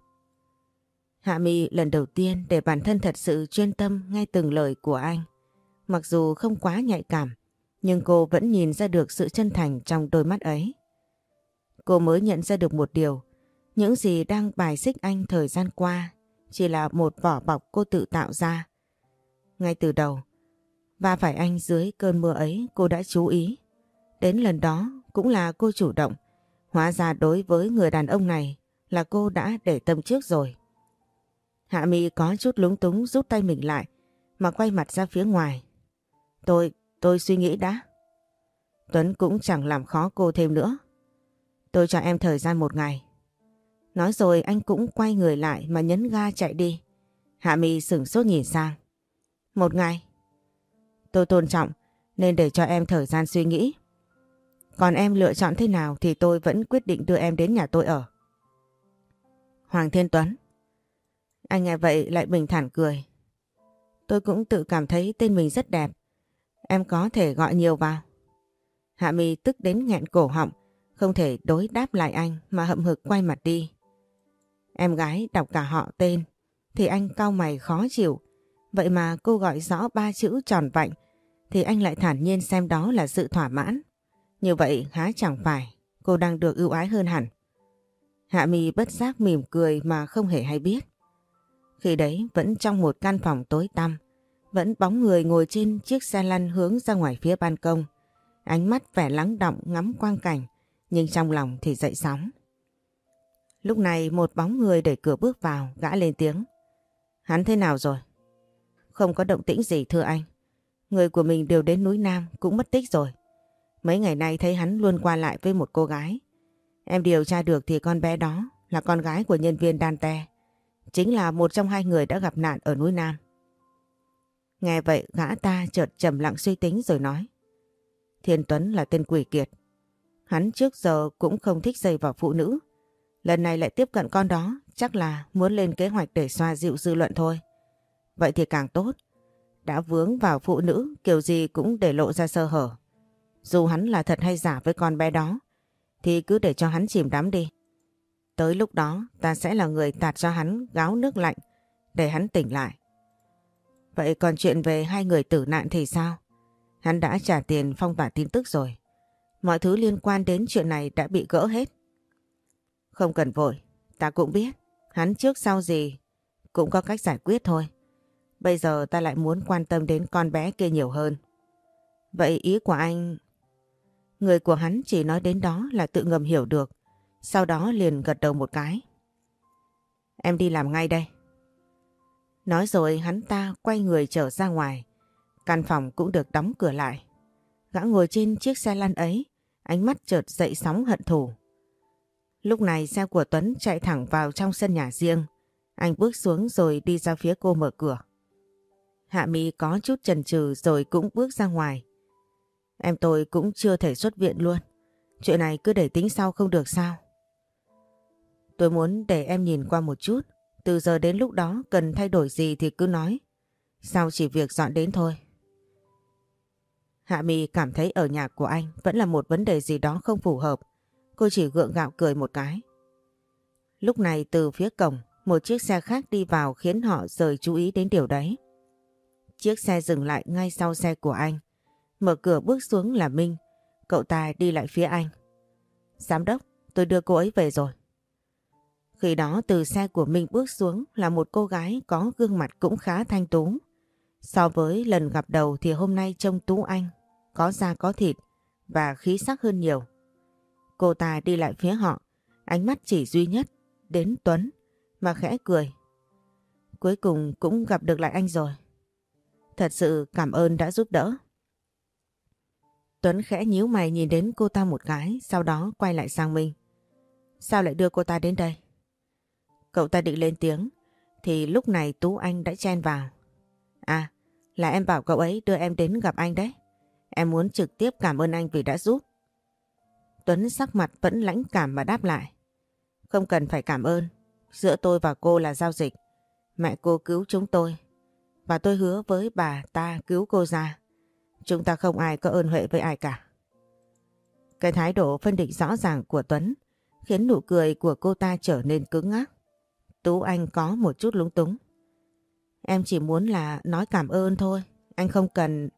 Hạ Mi lần đầu tiên để bản thân thật sự chuyên tâm nghe từng lời của anh. Mặc dù không quá nhạy cảm, nhưng cô vẫn nhìn ra được sự chân thành trong đôi mắt ấy. Cô mới nhận ra được một điều, những gì đang bài xích anh thời gian qua chỉ là một vỏ bọc cô tự tạo ra. Ngay từ đầu, và phải anh dưới cơn mưa ấy cô đã chú ý. Đến lần đó cũng là cô chủ động. Hóa ra đối với người đàn ông này là cô đã để tâm trước rồi. Hạ Mi có chút lúng túng rút tay mình lại mà quay mặt ra phía ngoài. Tôi, tôi suy nghĩ đã. Tuấn cũng chẳng làm khó cô thêm nữa. Tôi cho em thời gian một ngày. Nói rồi anh cũng quay người lại mà nhấn ga chạy đi. Hạ Mi sửng sốt nhìn sang. Một ngày. Tôi tôn trọng nên để cho em thời gian suy nghĩ. Còn em lựa chọn thế nào thì tôi vẫn quyết định đưa em đến nhà tôi ở. Hoàng Thiên Tuấn. Anh nghe vậy lại bình thản cười. Tôi cũng tự cảm thấy tên mình rất đẹp. Em có thể gọi nhiều vào. Hạ Mi tức đến nghẹn cổ họng, không thể đối đáp lại anh mà hậm hực quay mặt đi. Em gái đọc cả họ tên thì anh cau mày khó chịu. Vậy mà cô gọi rõ ba chữ tròn vạnh thì anh lại thản nhiên xem đó là sự thỏa mãn. Như vậy há chẳng phải cô đang được ưu ái hơn hẳn. Hạ mi bất giác mỉm cười mà không hề hay biết. Khi đấy vẫn trong một căn phòng tối tăm, vẫn bóng người ngồi trên chiếc xe lăn hướng ra ngoài phía ban công. Ánh mắt vẻ lắng động ngắm quang cảnh, nhưng trong lòng thì dậy sóng. Lúc này một bóng người đẩy cửa bước vào, gã lên tiếng. Hắn thế nào rồi? Không có động tĩnh gì thưa anh. Người của mình đều đến núi Nam cũng mất tích rồi. Mấy ngày nay thấy hắn luôn qua lại với một cô gái. Em điều tra được thì con bé đó là con gái của nhân viên Dante. Chính là một trong hai người đã gặp nạn ở núi Nam. Nghe vậy, gã ta chợt trầm lặng suy tính rồi nói. Thiên Tuấn là tên quỷ kiệt. Hắn trước giờ cũng không thích dây vào phụ nữ. Lần này lại tiếp cận con đó, chắc là muốn lên kế hoạch để xoa dịu dư luận thôi. Vậy thì càng tốt. Đã vướng vào phụ nữ, kiểu gì cũng để lộ ra sơ hở. Dù hắn là thật hay giả với con bé đó thì cứ để cho hắn chìm đắm đi. Tới lúc đó ta sẽ là người tạt cho hắn gáo nước lạnh để hắn tỉnh lại. Vậy còn chuyện về hai người tử nạn thì sao? Hắn đã trả tiền phong tỏa tin tức rồi. Mọi thứ liên quan đến chuyện này đã bị gỡ hết. Không cần vội, ta cũng biết. Hắn trước sau gì cũng có cách giải quyết thôi. Bây giờ ta lại muốn quan tâm đến con bé kia nhiều hơn. Vậy ý của anh... Người của hắn chỉ nói đến đó là tự ngầm hiểu được. Sau đó liền gật đầu một cái. Em đi làm ngay đây. Nói rồi hắn ta quay người trở ra ngoài. Căn phòng cũng được đóng cửa lại. Gã ngồi trên chiếc xe lăn ấy, ánh mắt chợt dậy sóng hận thù. Lúc này xe của Tuấn chạy thẳng vào trong sân nhà riêng. Anh bước xuống rồi đi ra phía cô mở cửa. Hạ Mi có chút chần chừ rồi cũng bước ra ngoài. Em tôi cũng chưa thể xuất viện luôn. Chuyện này cứ để tính sau không được sao. Tôi muốn để em nhìn qua một chút. Từ giờ đến lúc đó cần thay đổi gì thì cứ nói. Sao chỉ việc dọn đến thôi. Hạ Mi cảm thấy ở nhà của anh vẫn là một vấn đề gì đó không phù hợp. Cô chỉ gượng gạo cười một cái. Lúc này từ phía cổng, một chiếc xe khác đi vào khiến họ rời chú ý đến điều đấy. Chiếc xe dừng lại ngay sau xe của anh. Mở cửa bước xuống là Minh. Cậu ta đi lại phía anh. Giám đốc, tôi đưa cô ấy về rồi. Khi đó từ xe của Minh bước xuống là một cô gái có gương mặt cũng khá thanh tú. So với lần gặp đầu thì hôm nay trông tú anh, có da có thịt và khí sắc hơn nhiều. Cô ta đi lại phía họ, ánh mắt chỉ duy nhất đến Tuấn mà khẽ cười. Cuối cùng cũng gặp được lại anh rồi. Thật sự cảm ơn đã giúp đỡ. Tuấn khẽ nhíu mày nhìn đến cô ta một cái, sau đó quay lại sang Minh. Sao lại đưa cô ta đến đây? Cậu ta định lên tiếng, thì lúc này Tú Anh đã chen vào. À, là em bảo cậu ấy đưa em đến gặp anh đấy. Em muốn trực tiếp cảm ơn anh vì đã giúp. Tuấn sắc mặt vẫn lãnh cảm mà đáp lại. Không cần phải cảm ơn. Giữa tôi và cô là giao dịch. Mẹ cô cứu chúng tôi. Và tôi hứa với bà ta cứu cô ra. Chúng ta không ai có ơn huệ với ai cả. Cái thái độ phân định rõ ràng của Tuấn khiến nụ cười của cô ta trở nên cứng ngắc. Tú Anh có một chút lúng túng. Em chỉ muốn là nói cảm ơn thôi. Anh không cần...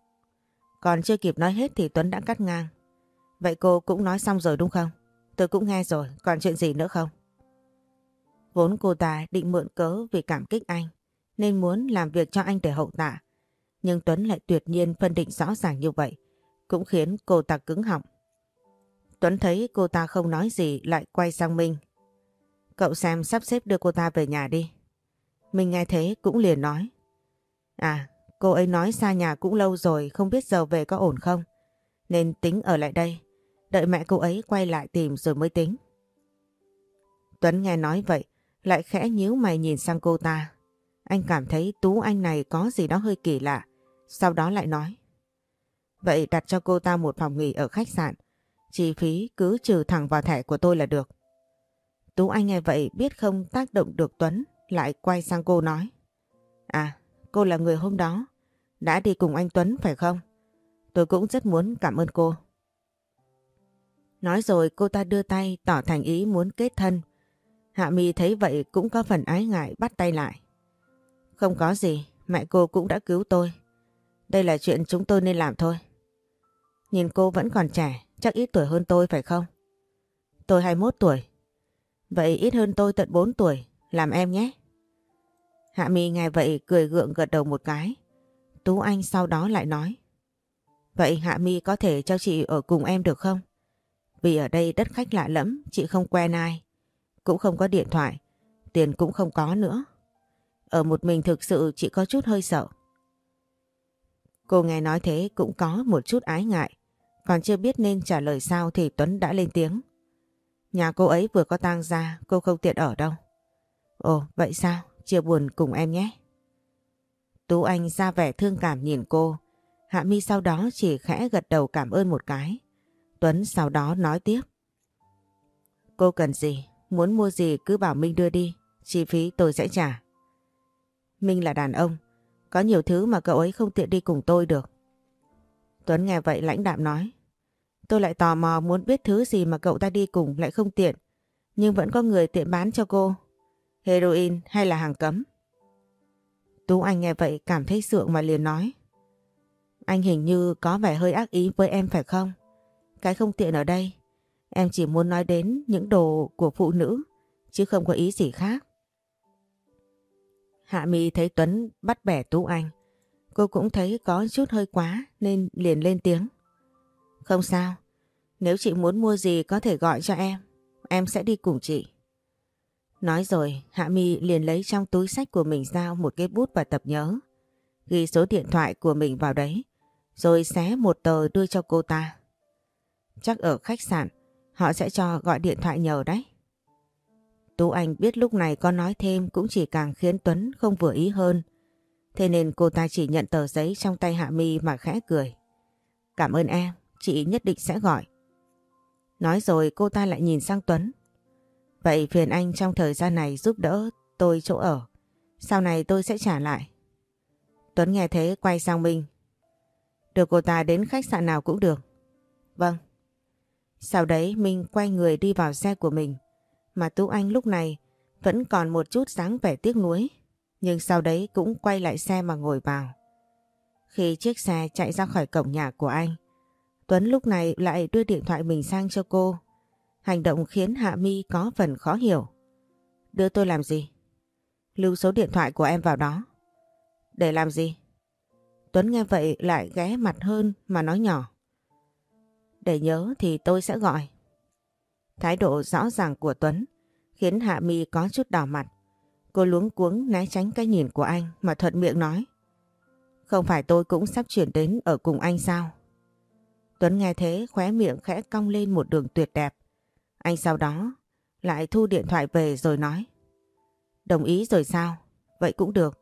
Còn chưa kịp nói hết thì Tuấn đã cắt ngang. Vậy cô cũng nói xong rồi đúng không? Tôi cũng nghe rồi, còn chuyện gì nữa không? Vốn cô ta định mượn cớ vì cảm kích anh, nên muốn làm việc cho anh để hậu tạ. Nhưng Tuấn lại tuyệt nhiên phân định rõ ràng như vậy, cũng khiến cô ta cứng họng. Tuấn thấy cô ta không nói gì lại quay sang Minh. Cậu xem sắp xếp đưa cô ta về nhà đi. Minh nghe thế cũng liền nói. À, cô ấy nói xa nhà cũng lâu rồi không biết giờ về có ổn không? Nên tính ở lại đây. Đợi mẹ cô ấy quay lại tìm rồi mới tính. Tuấn nghe nói vậy, lại khẽ nhíu mày nhìn sang cô ta. Anh cảm thấy Tú Anh này có gì đó hơi kỳ lạ. Sau đó lại nói. Vậy đặt cho cô ta một phòng nghỉ ở khách sạn. Chi phí cứ trừ thẳng vào thẻ của tôi là được. Tú Anh nghe vậy biết không tác động được Tuấn, lại quay sang cô nói. À, cô là người hôm đó, đã đi cùng anh Tuấn phải không? Tôi cũng rất muốn cảm ơn cô. Nói rồi cô ta đưa tay tỏ thành ý muốn kết thân. Hạ Mi thấy vậy cũng có phần ái ngại bắt tay lại. Không có gì, mẹ cô cũng đã cứu tôi. Đây là chuyện chúng tôi nên làm thôi. Nhìn cô vẫn còn trẻ, chắc ít tuổi hơn tôi phải không? Tôi 21 tuổi. Vậy ít hơn tôi tận 4 tuổi, làm em nhé. Hạ Mi nghe vậy cười gượng gật đầu một cái. Tú Anh sau đó lại nói. Vậy Hạ Mi có thể cho chị ở cùng em được không? Vì ở đây đất khách lạ lẫm, chị không quen ai. Cũng không có điện thoại, tiền cũng không có nữa. Ở một mình thực sự chị có chút hơi sợ. Cô nghe nói thế cũng có một chút ái ngại. Còn chưa biết nên trả lời sao thì Tuấn đã lên tiếng. Nhà cô ấy vừa có tang ra, cô không tiện ở đâu. Ồ, vậy sao? Chia buồn cùng em nhé. Tú Anh ra vẻ thương cảm nhìn cô. Hạ Mi sau đó chỉ khẽ gật đầu cảm ơn một cái. Tuấn sau đó nói tiếp. Cô cần gì? Muốn mua gì cứ bảo Minh đưa đi. Chi phí tôi sẽ trả. Minh là đàn ông. Có nhiều thứ mà cậu ấy không tiện đi cùng tôi được. Tuấn nghe vậy lãnh đạm nói. Tôi lại tò mò muốn biết thứ gì mà cậu ta đi cùng lại không tiện. Nhưng vẫn có người tiện bán cho cô. Heroin hay là hàng cấm? Tú Anh nghe vậy cảm thấy sượng mà liền nói. Anh hình như có vẻ hơi ác ý với em phải không? Cái không tiện ở đây. Em chỉ muốn nói đến những đồ của phụ nữ, chứ không có ý gì khác. Hạ Mi thấy Tuấn bắt bẻ Tú Anh. Cô cũng thấy có chút hơi quá nên liền lên tiếng. Không sao, nếu chị muốn mua gì có thể gọi cho em, em sẽ đi cùng chị. Nói rồi, Hạ Mi liền lấy trong túi sách của mình ra một cái bút và tập nhớ. Ghi số điện thoại của mình vào đấy, rồi xé một tờ đưa cho cô ta. Chắc ở khách sạn, họ sẽ cho gọi điện thoại nhờ đấy. Tú Anh biết lúc này có nói thêm cũng chỉ càng khiến Tuấn không vừa ý hơn. Thế nên cô ta chỉ nhận tờ giấy trong tay Hạ Mi mà khẽ cười. Cảm ơn em, chị nhất định sẽ gọi. Nói rồi cô ta lại nhìn sang Tuấn. Vậy phiền anh trong thời gian này giúp đỡ tôi chỗ ở. Sau này tôi sẽ trả lại. Tuấn nghe thế quay sang Minh. Được cô ta đến khách sạn nào cũng được. Vâng. Sau đấy Minh quay người đi vào xe của mình. Mà Tú Anh lúc này vẫn còn một chút dáng vẻ tiếc nuối. Nhưng sau đấy cũng quay lại xe mà ngồi vào. Khi chiếc xe chạy ra khỏi cổng nhà của anh, Tuấn lúc này lại đưa điện thoại mình sang cho cô. Hành động khiến Hạ Mi có phần khó hiểu. Đưa tôi làm gì? Lưu số điện thoại của em vào đó. Để làm gì? Tuấn nghe vậy lại ghé mặt hơn mà nói nhỏ. Để nhớ thì tôi sẽ gọi. Thái độ rõ ràng của Tuấn khiến Hạ Mi có chút đỏ mặt. Cô luống cuống né tránh cái nhìn của anh mà thuận miệng nói. Không phải tôi cũng sắp chuyển đến ở cùng anh sao? Tuấn nghe thế khóe miệng khẽ cong lên một đường tuyệt đẹp. Anh sau đó lại thu điện thoại về rồi nói. Đồng ý rồi sao? Vậy cũng được.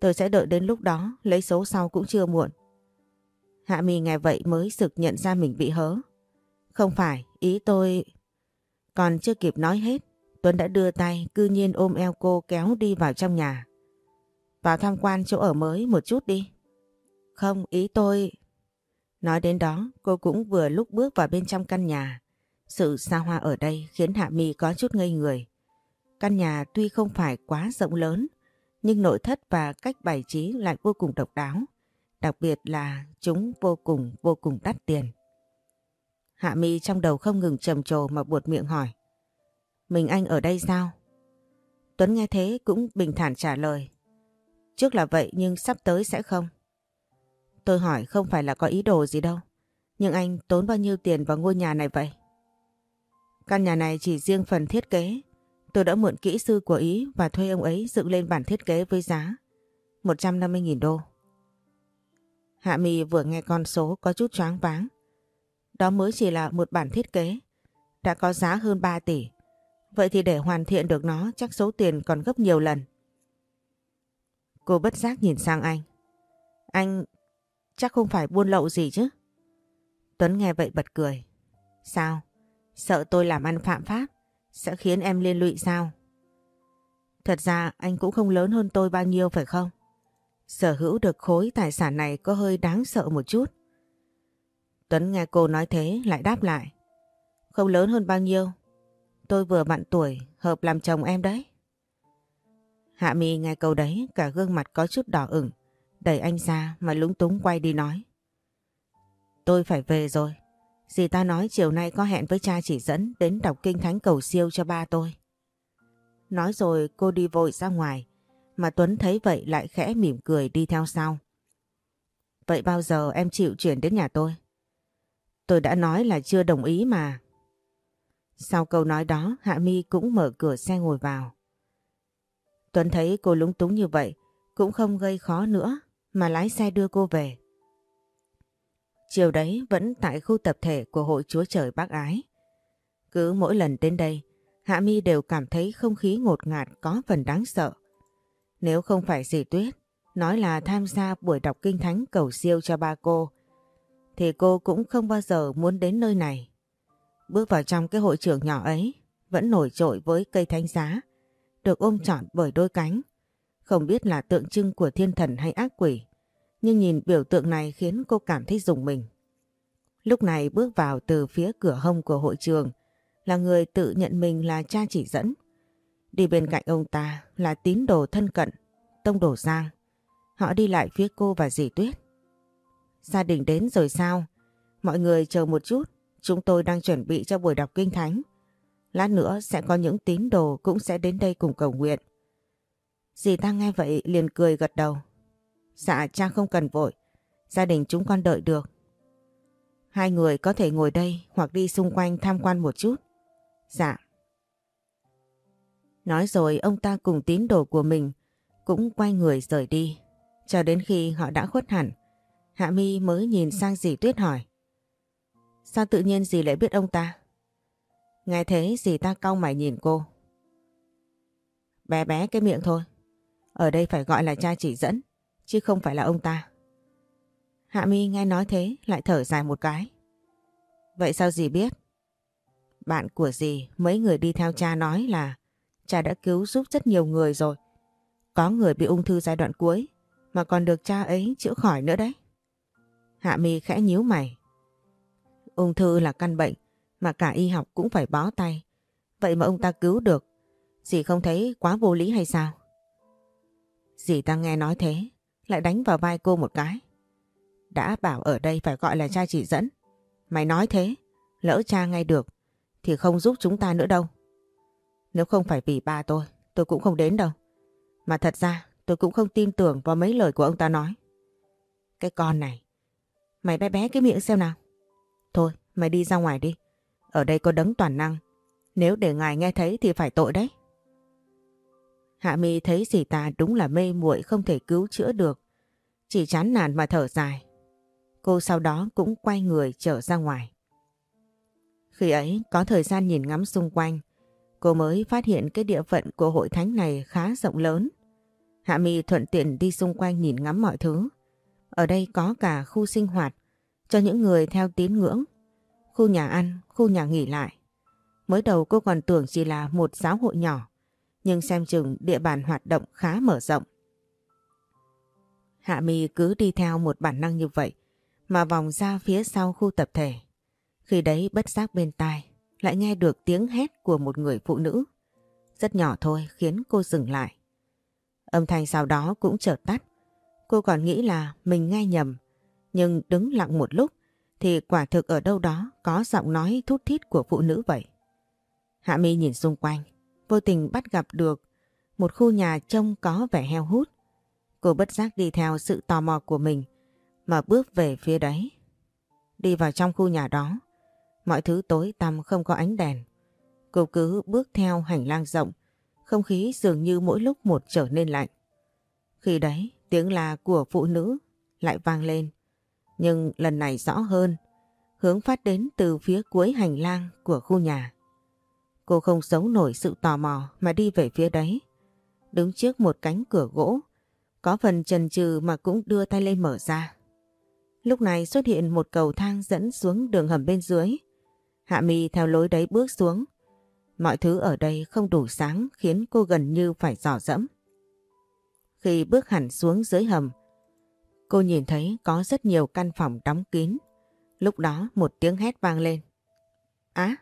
Tôi sẽ đợi đến lúc đó lấy số sau cũng chưa muộn. Hạ Mi nghe vậy mới sực nhận ra mình bị hớ. Không phải, ý tôi... Còn chưa kịp nói hết, Tuấn đã đưa tay cư nhiên ôm eo cô kéo đi vào trong nhà. Vào tham quan chỗ ở mới một chút đi. Không, ý tôi... Nói đến đó, cô cũng vừa lúc bước vào bên trong căn nhà. Sự xa hoa ở đây khiến Hạ Mi có chút ngây người. Căn nhà tuy không phải quá rộng lớn, nhưng nội thất và cách bài trí lại vô cùng độc đáo. Đặc biệt là chúng vô cùng vô cùng đắt tiền. Hạ Mi trong đầu không ngừng trầm trồ mà buột miệng hỏi. Mình anh ở đây sao? Tuấn nghe thế cũng bình thản trả lời. Trước là vậy nhưng sắp tới sẽ không. Tôi hỏi không phải là có ý đồ gì đâu. Nhưng anh tốn bao nhiêu tiền vào ngôi nhà này vậy? Căn nhà này chỉ riêng phần thiết kế. Tôi đã mượn kỹ sư của Ý và thuê ông ấy dựng lên bản thiết kế với giá 150.000 đô. Hạ Mì vừa nghe con số có chút choáng váng. Đó mới chỉ là một bản thiết kế, đã có giá hơn 3 tỷ. Vậy thì để hoàn thiện được nó chắc số tiền còn gấp nhiều lần. Cô bất giác nhìn sang anh. Anh chắc không phải buôn lậu gì chứ? Tuấn nghe vậy bật cười. Sao? Sợ tôi làm ăn phạm pháp sẽ khiến em liên lụy sao? Thật ra anh cũng không lớn hơn tôi bao nhiêu phải không? Sở hữu được khối tài sản này có hơi đáng sợ một chút. Tuấn nghe cô nói thế lại đáp lại. Không lớn hơn bao nhiêu. tôi vừa bạn tuổi, hợp làm chồng em đấy. Hạ Mi nghe câu đấy, cả gương mặt có chút đỏ ửng, đẩy anh ra mà lúng túng quay đi nói. Tôi phải về rồi. Dì ta nói chiều nay có hẹn với cha chỉ dẫn đến đọc kinh thánh cầu siêu cho ba tôi. Nói rồi cô đi vội ra ngoài, mà Tuấn thấy vậy lại khẽ mỉm cười đi theo sau. Vậy bao giờ em chịu chuyển đến nhà tôi? Tôi đã nói là chưa đồng ý mà. Sau câu nói đó Hạ Mi cũng mở cửa xe ngồi vào. Tuấn thấy cô lúng túng như vậy cũng không gây khó nữa mà lái xe đưa cô về. Chiều đấy vẫn tại khu tập thể của Hội Chúa Trời Bác Ái. Cứ mỗi lần đến đây, Hạ Mi đều cảm thấy không khí ngột ngạt có phần đáng sợ. Nếu không phải dì Tuyết nói là tham gia buổi đọc kinh thánh cầu siêu cho ba cô, thì cô cũng không bao giờ muốn đến nơi này. Bước vào trong cái hội trường nhỏ ấy, vẫn nổi trội với cây thánh giá, được ôm trọn bởi đôi cánh. Không biết là tượng trưng của thiên thần hay ác quỷ, nhưng nhìn biểu tượng này khiến cô cảm thấy rùng mình. Lúc này bước vào từ phía cửa hông của hội trường là người tự nhận mình là cha chỉ dẫn. Đi bên cạnh ông ta là tín đồ thân cận, tông đồ Giang. Họ đi lại phía cô và dì Tuyết. Gia đình đến rồi sao? Mọi người chờ một chút, chúng tôi đang chuẩn bị cho buổi đọc kinh thánh. Lát nữa sẽ có những tín đồ cũng sẽ đến đây cùng cầu nguyện. Dì ta nghe vậy liền cười gật đầu. Dạ cha không cần vội, gia đình chúng con đợi được. Hai người có thể ngồi đây hoặc đi xung quanh tham quan một chút. Dạ. Nói rồi ông ta cùng tín đồ của mình cũng quay người rời đi. Cho đến khi họ đã khuất hẳn, Hạ Mi mới nhìn sang dì Tuyết hỏi. Sao tự nhiên dì lại biết ông ta? Nghe thế dì ta cau mày nhìn cô. Bé bé cái miệng thôi. Ở đây phải gọi là cha chỉ dẫn, chứ không phải là ông ta. Hạ Mi nghe nói thế lại thở dài một cái. Vậy sao dì biết? Bạn của dì, mấy người đi theo cha nói là cha đã cứu giúp rất nhiều người rồi. Có người bị ung thư giai đoạn cuối mà còn được cha ấy chữa khỏi nữa đấy. Hạ Mi khẽ nhíu mày. Ung thư là căn bệnh mà cả y học cũng phải bó tay. Vậy mà ông ta cứu được. Dì không thấy quá vô lý hay sao? Dì ta nghe nói thế, lại đánh vào vai cô một cái. Đã bảo ở đây phải gọi là cha chỉ dẫn. Mày nói thế, lỡ cha ngay được, thì không giúp chúng ta nữa đâu. Nếu không phải vì ba tôi, tôi cũng không đến đâu. Mà thật ra tôi cũng không tin tưởng vào mấy lời của ông ta nói. Cái con này, mày bé bé cái miệng xem nào. Thôi, mày đi ra ngoài đi. Ở đây có đấng toàn năng. Nếu để ngài nghe thấy thì phải tội đấy. Hạ mi thấy dì ta đúng là mê muội không thể cứu chữa được. Chỉ chán nản mà thở dài. Cô sau đó cũng quay người trở ra ngoài. Khi ấy có thời gian nhìn ngắm xung quanh, cô mới phát hiện cái địa phận của hội thánh này khá rộng lớn. Hạ Mi thuận tiện đi xung quanh nhìn ngắm mọi thứ. Ở đây có cả khu sinh hoạt cho những người theo tín ngưỡng, khu nhà ăn, khu nhà nghỉ lại. Mới đầu cô còn tưởng chỉ là một giáo hội nhỏ, nhưng xem chừng địa bàn hoạt động khá mở rộng. Hạ Mi cứ đi theo một bản năng như vậy, mà vòng ra phía sau khu tập thể. Khi đấy bất giác bên tai, lại nghe được tiếng hét của một người phụ nữ. Rất nhỏ thôi khiến cô dừng lại. Âm thanh sau đó cũng chợt tắt. Cô còn nghĩ là mình nghe nhầm. Nhưng đứng lặng một lúc thì quả thực ở đâu đó có giọng nói thút thít của phụ nữ vậy. Hạ Mi nhìn xung quanh, vô tình bắt gặp được một khu nhà trông có vẻ heo hút. Cô bất giác đi theo sự tò mò của mình mà bước về phía đấy. Đi vào trong khu nhà đó, mọi thứ tối tăm không có ánh đèn. Cô cứ bước theo hành lang rộng, không khí dường như mỗi lúc một trở nên lạnh. Khi đấy, tiếng là của phụ nữ lại vang lên. Nhưng lần này rõ hơn, hướng phát đến từ phía cuối hành lang của khu nhà. Cô không sống nổi sự tò mò mà đi về phía đấy. Đứng trước một cánh cửa gỗ, có phần chần chừ mà cũng đưa tay lên mở ra. Lúc này xuất hiện một cầu thang dẫn xuống đường hầm bên dưới. Hạ mi theo lối đấy bước xuống. Mọi thứ ở đây không đủ sáng khiến cô gần như phải dò dẫm. Khi bước hẳn xuống dưới hầm, cô nhìn thấy có rất nhiều căn phòng đóng kín. Lúc đó một tiếng hét vang lên. Á!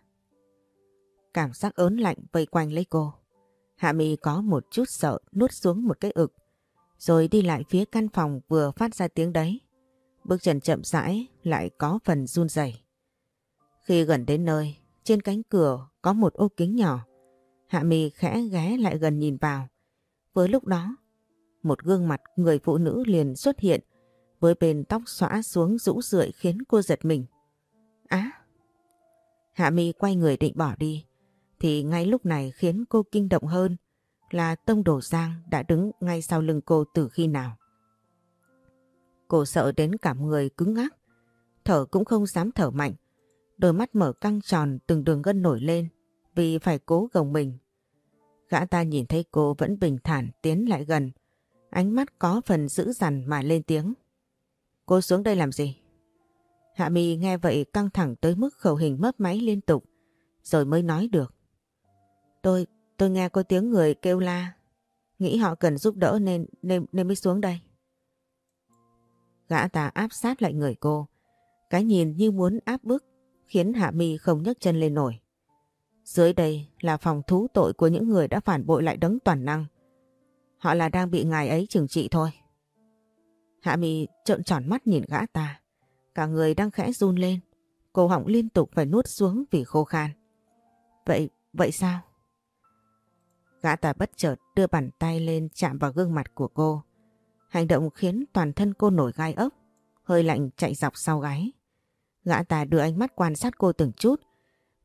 cảm giác ớn lạnh vây quanh lấy cô. Hạ Mi có một chút sợ nuốt xuống một cái ực, rồi đi lại phía căn phòng vừa phát ra tiếng đấy. Bước chân chậm rãi lại có phần run rẩy. Khi gần đến nơi, trên cánh cửa có một ô kính nhỏ. Hạ Mi khẽ ghé lại gần nhìn vào. Với lúc đó, một gương mặt người phụ nữ liền xuất hiện với bên tóc xõa xuống rũ rượi khiến cô giật mình. Á! Hạ Mi quay người định bỏ đi, thì ngay lúc này khiến cô kinh động hơn là Tông Đồ Giang đã đứng ngay sau lưng cô từ khi nào. Cô sợ đến cả người cứng ngắc, thở cũng không dám thở mạnh, đôi mắt mở căng tròn từng đường gân nổi lên vì phải cố gồng mình. Gã ta nhìn thấy cô vẫn bình thản tiến lại gần, ánh mắt có phần dữ dằn mà lên tiếng. Cô xuống đây làm gì? Hạ Mi nghe vậy căng thẳng tới mức khẩu hình mấp máy liên tục, rồi mới nói được. Tôi, tôi nghe có tiếng người kêu la, nghĩ họ cần giúp đỡ nên, nên, nên mới xuống đây. Gã ta áp sát lại người cô, cái nhìn như muốn áp bức, khiến Hạ Mi không nhấc chân lên nổi. Dưới đây là phòng thú tội của những người đã phản bội lại đấng toàn năng. Họ là đang bị ngài ấy trừng trị thôi. Hạ Mi trợn tròn mắt nhìn gã ta. Cả người đang khẽ run lên. Cổ họng liên tục phải nuốt xuống vì khô khan. Vậy, vậy sao? Gã ta bất chợt đưa bàn tay lên chạm vào gương mặt của cô. Hành động khiến toàn thân cô nổi gai ốc, hơi lạnh chạy dọc sau gáy. Gã ta đưa ánh mắt quan sát cô từng chút,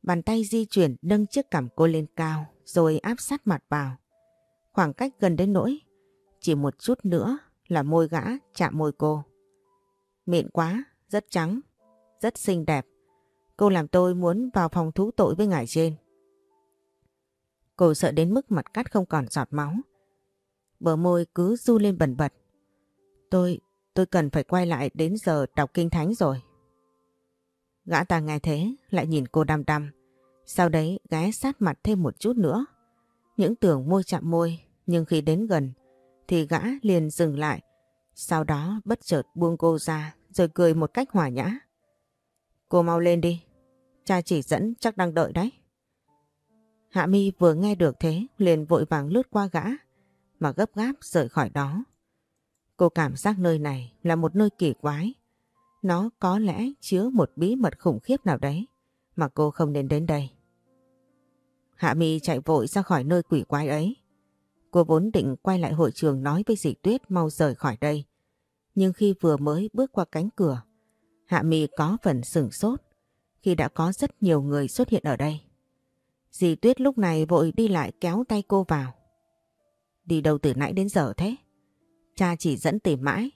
bàn tay di chuyển nâng chiếc cằm cô lên cao rồi áp sát mặt vào. Khoảng cách gần đến nỗi, chỉ một chút nữa là môi gã chạm môi cô. Mịn quá, rất trắng, rất xinh đẹp. Cô làm tôi muốn vào phòng thú tội với ngài trên. Cô sợ đến mức mặt cắt không còn giọt máu. Bờ môi cứ du lên bẩn bật. Tôi, tôi cần phải quay lại đến giờ đọc kinh thánh rồi. Gã ta nghe thế lại nhìn cô đăm đăm. Sau đấy ghé sát mặt thêm một chút nữa. Những tưởng môi chạm môi nhưng khi đến gần, thì gã liền dừng lại. Sau đó bất chợt buông cô ra, rồi cười một cách hòa nhã. Cô mau lên đi. Cha chỉ dẫn chắc đang đợi đấy. Hạ mi vừa nghe được thế, liền vội vàng lướt qua gã, mà gấp gáp rời khỏi đó. Cô cảm giác nơi này là một nơi kỳ quái. Nó có lẽ chứa một bí mật khủng khiếp nào đấy, mà cô không nên đến đây. Hạ Mi chạy vội ra khỏi nơi quỷ quái ấy. Cô vốn định quay lại hội trường nói với dì Tuyết mau rời khỏi đây. Nhưng khi vừa mới bước qua cánh cửa, Hạ Mi có phần sửng sốt khi đã có rất nhiều người xuất hiện ở đây. Dì Tuyết lúc này vội đi lại kéo tay cô vào. Đi đâu từ nãy đến giờ thế? Cha chỉ dẫn tìm mãi.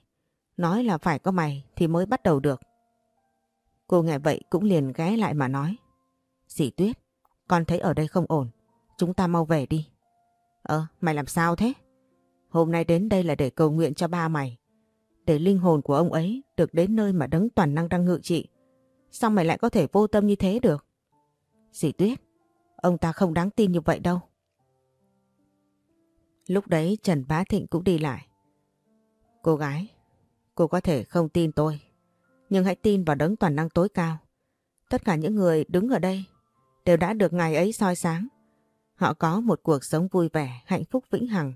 Nói là phải có mày thì mới bắt đầu được. Cô nghe vậy cũng liền ghé lại mà nói. Dì Tuyết, con thấy ở đây không ổn. Chúng ta mau về đi. Ờ, mày làm sao thế? Hôm nay đến đây là để cầu nguyện cho ba mày. Để linh hồn của ông ấy được đến nơi mà đấng toàn năng đang ngự trị. Sao mày lại có thể vô tâm như thế được? Dì Tuyết, ông ta không đáng tin như vậy đâu. Lúc đấy Trần Bá Thịnh cũng đi lại. Cô gái, cô có thể không tin tôi. Nhưng hãy tin vào đấng toàn năng tối cao. Tất cả những người đứng ở đây đều đã được ngày ấy soi sáng. Họ có một cuộc sống vui vẻ, hạnh phúc vĩnh hằng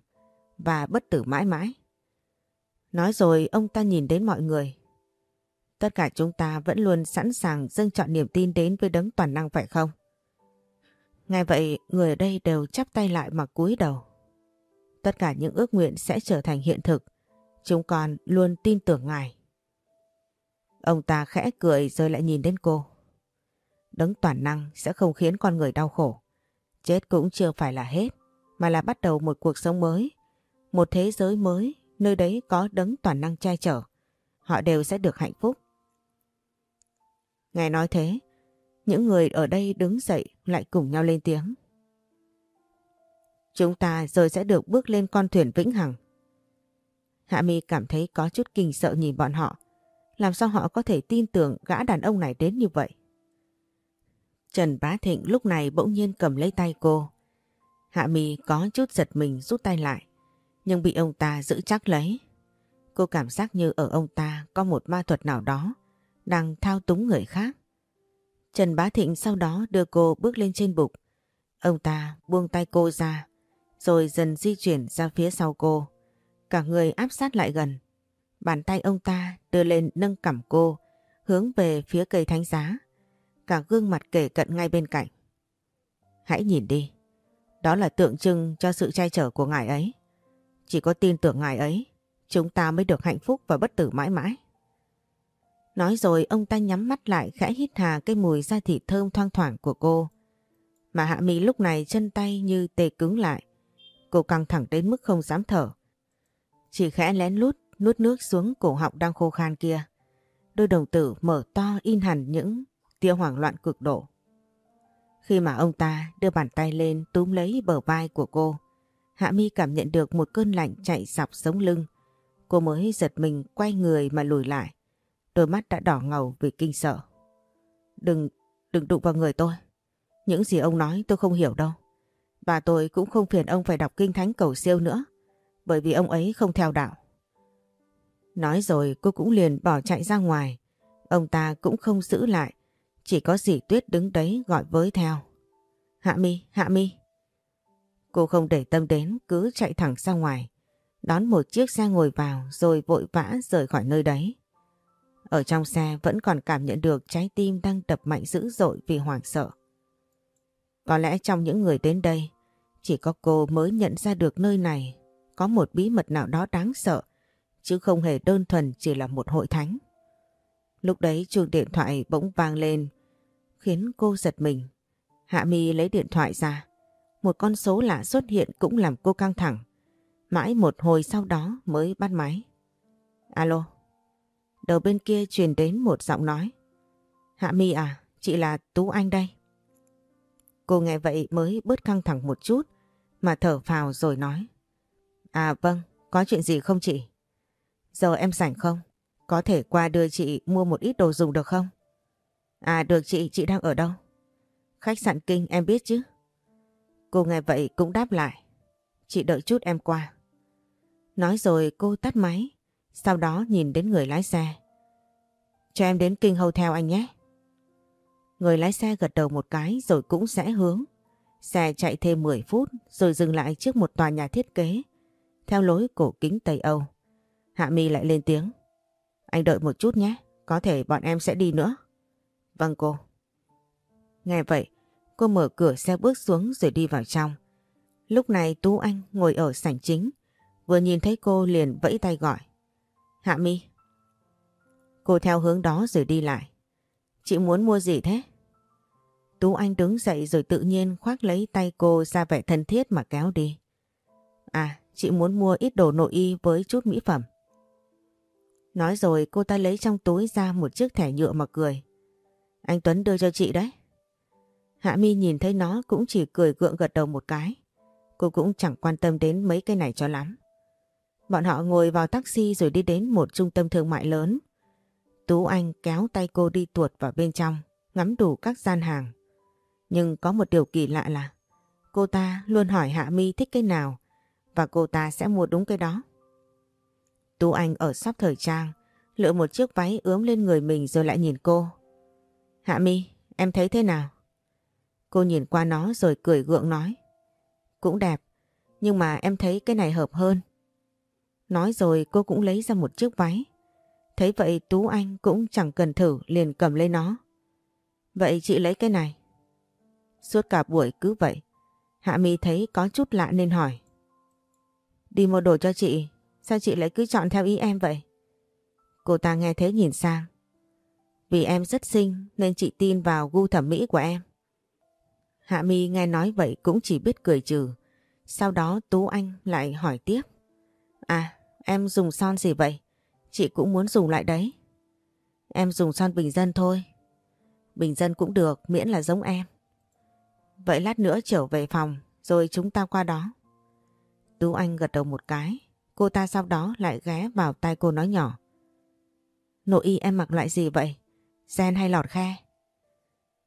và bất tử mãi mãi. Nói rồi ông ta nhìn đến mọi người. Tất cả chúng ta vẫn luôn sẵn sàng dâng chọn niềm tin đến với đấng toàn năng phải không? Ngay vậy người ở đây đều chắp tay lại mà cúi đầu. Tất cả những ước nguyện sẽ trở thành hiện thực. Chúng con luôn tin tưởng ngài. Ông ta khẽ cười rồi lại nhìn đến cô. Đấng toàn năng sẽ không khiến con người đau khổ. Chết cũng chưa phải là hết, mà là bắt đầu một cuộc sống mới, một thế giới mới, nơi đấy có đấng toàn năng trai trở. Họ đều sẽ được hạnh phúc. Ngài nói thế, những người ở đây đứng dậy lại cùng nhau lên tiếng. Chúng ta rồi sẽ được bước lên con thuyền vĩnh hằng. Hạ Mi cảm thấy có chút kinh sợ nhìn bọn họ. Làm sao họ có thể tin tưởng gã đàn ông này đến như vậy? Trần Bá Thịnh lúc này bỗng nhiên cầm lấy tay cô. Hạ Mi có chút giật mình rút tay lại, nhưng bị ông ta giữ chắc lấy. Cô cảm giác như ở ông ta có một ma thuật nào đó đang thao túng người khác. Trần Bá Thịnh sau đó đưa cô bước lên trên bục. Ông ta buông tay cô ra, rồi dần di chuyển ra phía sau cô. Cả người áp sát lại gần. Bàn tay ông ta đưa lên nâng cằm cô, hướng về phía cây thánh giá. Cả gương mặt kể cận ngay bên cạnh. Hãy nhìn đi. Đó là tượng trưng cho sự trai trở của ngài ấy. Chỉ có tin tưởng ngài ấy, chúng ta mới được hạnh phúc và bất tử mãi mãi. Nói rồi ông ta nhắm mắt lại khẽ hít hà cái mùi da thịt thơm thoang thoảng của cô. Mà Hạ Mi lúc này chân tay như tê cứng lại. Cô căng thẳng đến mức không dám thở. Chỉ khẽ lén lút nuốt nước xuống cổ họng đang khô khan kia. Đôi đồng tử mở to in hẳn những tia hoảng loạn cực độ. Khi mà ông ta đưa bàn tay lên túm lấy bờ vai của cô, Hạ Mi cảm nhận được một cơn lạnh chạy dọc sống lưng. Cô mới giật mình quay người mà lùi lại. Đôi mắt đã đỏ ngầu vì kinh sợ. Đừng, đừng đụng vào người tôi. Những gì ông nói tôi không hiểu đâu. Và tôi cũng không phiền ông phải đọc kinh thánh cầu siêu nữa. Bởi vì ông ấy không theo đạo. Nói rồi cô cũng liền bỏ chạy ra ngoài. Ông ta cũng không giữ lại. Chỉ có dì Tuyết đứng đấy gọi với theo. Hạ mi, hạ mi. Cô không để tâm đến cứ chạy thẳng ra ngoài. Đón một chiếc xe ngồi vào rồi vội vã rời khỏi nơi đấy. Ở trong xe vẫn còn cảm nhận được trái tim đang đập mạnh dữ dội vì hoảng sợ. Có lẽ trong những người đến đây, chỉ có cô mới nhận ra được nơi này có một bí mật nào đó đáng sợ, chứ không hề đơn thuần chỉ là một hội thánh. Lúc đấy chuông điện thoại bỗng vang lên, khiến cô giật mình. Hạ Mi lấy điện thoại ra. Một con số lạ xuất hiện cũng làm cô căng thẳng. Mãi một hồi sau đó mới bắt máy. Alo. Đầu bên kia truyền đến một giọng nói. Hạ Mi à, chị là Tú Anh đây. Cô nghe vậy mới bớt căng thẳng một chút mà thở phào rồi nói. À vâng, có chuyện gì không chị? Giờ em rảnh không? Có thể qua đưa chị mua một ít đồ dùng được không? À được chị, chị đang ở đâu? Khách sạn Kinh em biết chứ? Cô nghe vậy cũng đáp lại. Chị đợi chút em qua. Nói rồi cô tắt máy, sau đó nhìn đến người lái xe. Cho em đến Kinh Hotel anh nhé. Người lái xe gật đầu một cái rồi cũng sẽ hướng. Xe chạy thêm 10 phút rồi dừng lại trước một tòa nhà thiết kế theo lối cổ kính Tây Âu. Hạ Mi lại lên tiếng. Anh đợi một chút nhé, có thể bọn em sẽ đi nữa. Vâng cô. Nghe vậy, cô mở cửa xe bước xuống rồi đi vào trong. Lúc này Tú Anh ngồi ở sảnh chính, vừa nhìn thấy cô liền vẫy tay gọi. Hạ Mi. Cô theo hướng đó rồi đi lại. Chị muốn mua gì thế? Tú Anh đứng dậy rồi tự nhiên khoác lấy tay cô ra vẻ thân thiết mà kéo đi. À, chị muốn mua ít đồ nội y với chút mỹ phẩm. Nói rồi cô ta lấy trong túi ra một chiếc thẻ nhựa mà cười. Anh Tuấn đưa cho chị đấy. Hạ Mi nhìn thấy nó cũng chỉ cười gượng gật đầu một cái. Cô cũng chẳng quan tâm đến mấy cái này cho lắm. Bọn họ ngồi vào taxi rồi đi đến một trung tâm thương mại lớn. Tú Anh kéo tay cô đi tuột vào bên trong, ngắm đủ các gian hàng. Nhưng có một điều kỳ lạ là cô ta luôn hỏi Hạ Mi thích cái nào và cô ta sẽ mua đúng cái đó. Tú Anh ở shop thời trang, lựa một chiếc váy ướm lên người mình rồi lại nhìn cô. Hạ Mi, em thấy thế nào? Cô nhìn qua nó rồi cười gượng nói. Cũng đẹp, nhưng mà em thấy cái này hợp hơn. Nói rồi cô cũng lấy ra một chiếc váy. Thấy vậy Tú Anh cũng chẳng cần thử liền cầm lấy nó. Vậy chị lấy cái này. Suốt cả buổi cứ vậy. Hạ Mi thấy có chút lạ nên hỏi. Đi mua đồ cho chị, sao chị lại cứ chọn theo ý em vậy? Cô ta nghe thế nhìn sang. Vì em rất xinh nên chị tin vào gu thẩm mỹ của em. Hạ Mi nghe nói vậy cũng chỉ biết cười trừ. Sau đó Tú Anh lại hỏi tiếp. À, em dùng son gì vậy? Chị cũng muốn dùng lại đấy. Em dùng son bình dân thôi. Bình dân cũng được miễn là giống em. Vậy lát nữa trở về phòng rồi chúng ta qua đó. Tú Anh gật đầu một cái. Cô ta sau đó lại ghé vào tay cô nói nhỏ. Nội y em mặc loại gì vậy? Gen hay lọt khe?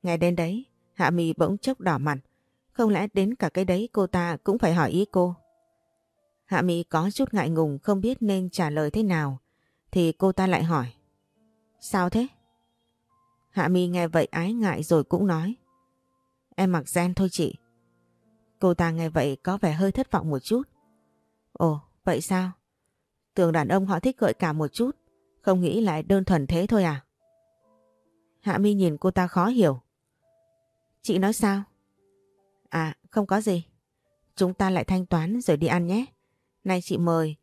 Nghe đến đấy, Hạ Mì bỗng chốc đỏ mặt. Không lẽ đến cả cái đấy cô ta cũng phải hỏi ý cô? Hạ Mì có chút ngại ngùng không biết nên trả lời thế nào. Thì cô ta lại hỏi. Sao thế? Hạ Mi nghe vậy ái ngại rồi cũng nói. Em mặc gen thôi chị. Cô ta nghe vậy có vẻ hơi thất vọng một chút. Ồ, vậy sao? Tưởng đàn ông họ thích gợi cảm một chút, không nghĩ lại đơn thuần thế thôi à? Hạ Mi nhìn cô ta khó hiểu. Chị nói sao? À, không có gì. Chúng ta lại thanh toán rồi đi ăn nhé. Nay chị mời.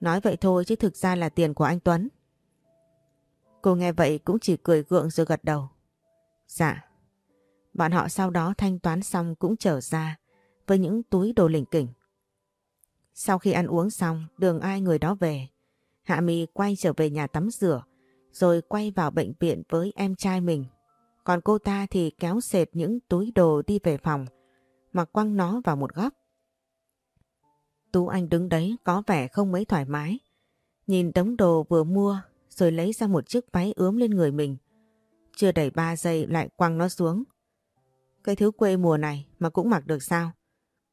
Nói vậy thôi chứ thực ra là tiền của anh Tuấn. Cô nghe vậy cũng chỉ cười gượng rồi gật đầu. Dạ. Bọn họ sau đó thanh toán xong cũng trở ra với những túi đồ lỉnh kỉnh. Sau khi ăn uống xong, đường ai người đó về. Hạ Mi quay trở về nhà tắm rửa, rồi quay vào bệnh viện với em trai mình. Còn cô ta thì kéo sệt những túi đồ đi về phòng, mà quăng nó vào một góc. Tú Anh đứng đấy có vẻ không mấy thoải mái. Nhìn đống đồ vừa mua rồi lấy ra một chiếc váy ướm lên người mình. Chưa đầy 3 giây lại quăng nó xuống. Cái thứ quê mùa này mà cũng mặc được sao?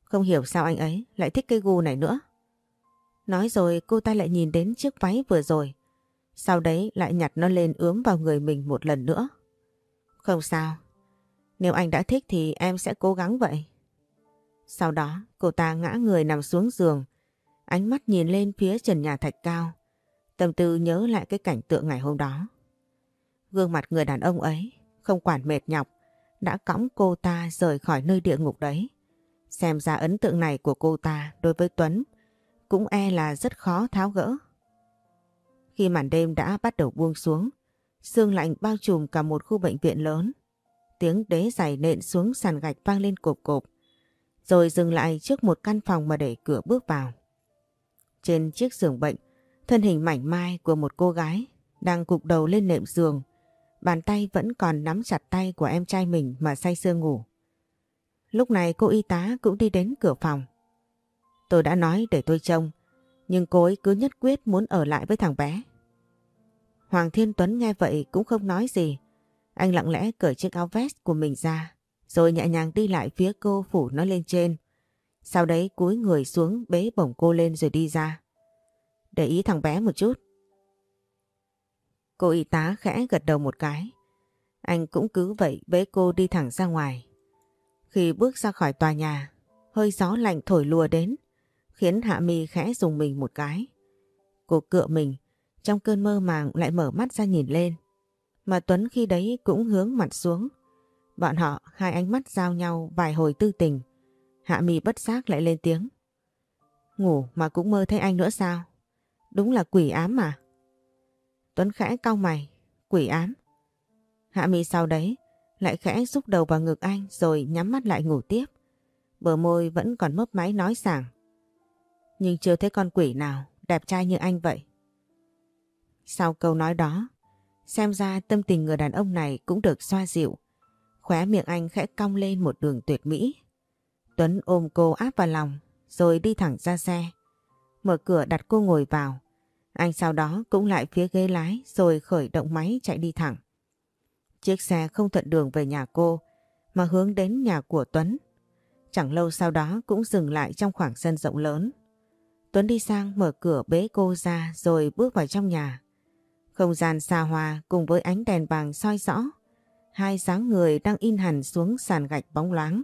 Không hiểu sao anh ấy lại thích cái gu này nữa. Nói rồi cô ta lại nhìn đến chiếc váy vừa rồi. Sau đấy lại nhặt nó lên ướm vào người mình một lần nữa. Không sao. Nếu anh đã thích thì em sẽ cố gắng vậy. Sau đó, cô ta ngã người nằm xuống giường. Ánh mắt nhìn lên phía trần nhà thạch cao. Tâm tư nhớ lại cái cảnh tượng ngày hôm đó. Gương mặt người đàn ông ấy, không quản mệt nhọc, đã cõng cô ta rời khỏi nơi địa ngục đấy. Xem ra ấn tượng này của cô ta đối với Tuấn cũng e là rất khó tháo gỡ. Khi màn đêm đã bắt đầu buông xuống, sương lạnh bao trùm cả một khu bệnh viện lớn. Tiếng đế giày nện xuống sàn gạch vang lên cộp cộp, rồi dừng lại trước một căn phòng mà để cửa bước vào. Trên chiếc giường bệnh, thân hình mảnh mai của một cô gái đang cục đầu lên nệm giường, bàn tay vẫn còn nắm chặt tay của em trai mình mà say sưa ngủ. Lúc này cô y tá cũng đi đến cửa phòng. Tôi đã nói để tôi trông, nhưng cô ấy cứ nhất quyết muốn ở lại với thằng bé. Hoàng Thiên Tuấn nghe vậy cũng không nói gì. Anh lặng lẽ cởi chiếc áo vest của mình ra, rồi nhẹ nhàng đi lại phía cô phủ nó lên trên. Sau đấy cúi người xuống bế bổng cô lên rồi đi ra. Để ý thằng bé một chút. Cô y tá khẽ gật đầu một cái. Anh cũng cứ vậy bế cô đi thẳng ra ngoài. Khi bước ra khỏi tòa nhà, hơi gió lạnh thổi lùa đến, khiến Hạ Mi khẽ dùng mình một cái. Cô cựa mình, trong cơn mơ màng lại mở mắt ra nhìn lên. Mà Tuấn khi đấy cũng hướng mặt xuống. Bọn họ hai ánh mắt giao nhau vài hồi tư tình. Hạ Mi bất giác lại lên tiếng. Ngủ mà cũng mơ thấy anh nữa sao? Đúng là quỷ ám mà. Tuấn khẽ cau mày, quỷ ám. Hạ Mi sau đấy lại khẽ xúc đầu vào ngực anh rồi nhắm mắt lại ngủ tiếp. Bờ môi vẫn còn mấp máy nói sảng. Nhưng chưa thấy con quỷ nào đẹp trai như anh vậy. Sau câu nói đó, xem ra tâm tình người đàn ông này cũng được xoa dịu. Khóe miệng anh khẽ cong lên một đường tuyệt mỹ. Tuấn ôm cô áp vào lòng rồi đi thẳng ra xe. Mở cửa đặt cô ngồi vào. Anh sau đó cũng lại phía ghế lái rồi khởi động máy chạy đi thẳng. Chiếc xe không thuận đường về nhà cô mà hướng đến nhà của Tuấn. Chẳng lâu sau đó cũng dừng lại trong khoảng sân rộng lớn. Tuấn đi sang mở cửa bế cô ra rồi bước vào trong nhà. Không gian xa hoa cùng với ánh đèn vàng soi rõ. Hai dáng người đang in hẳn xuống sàn gạch bóng loáng.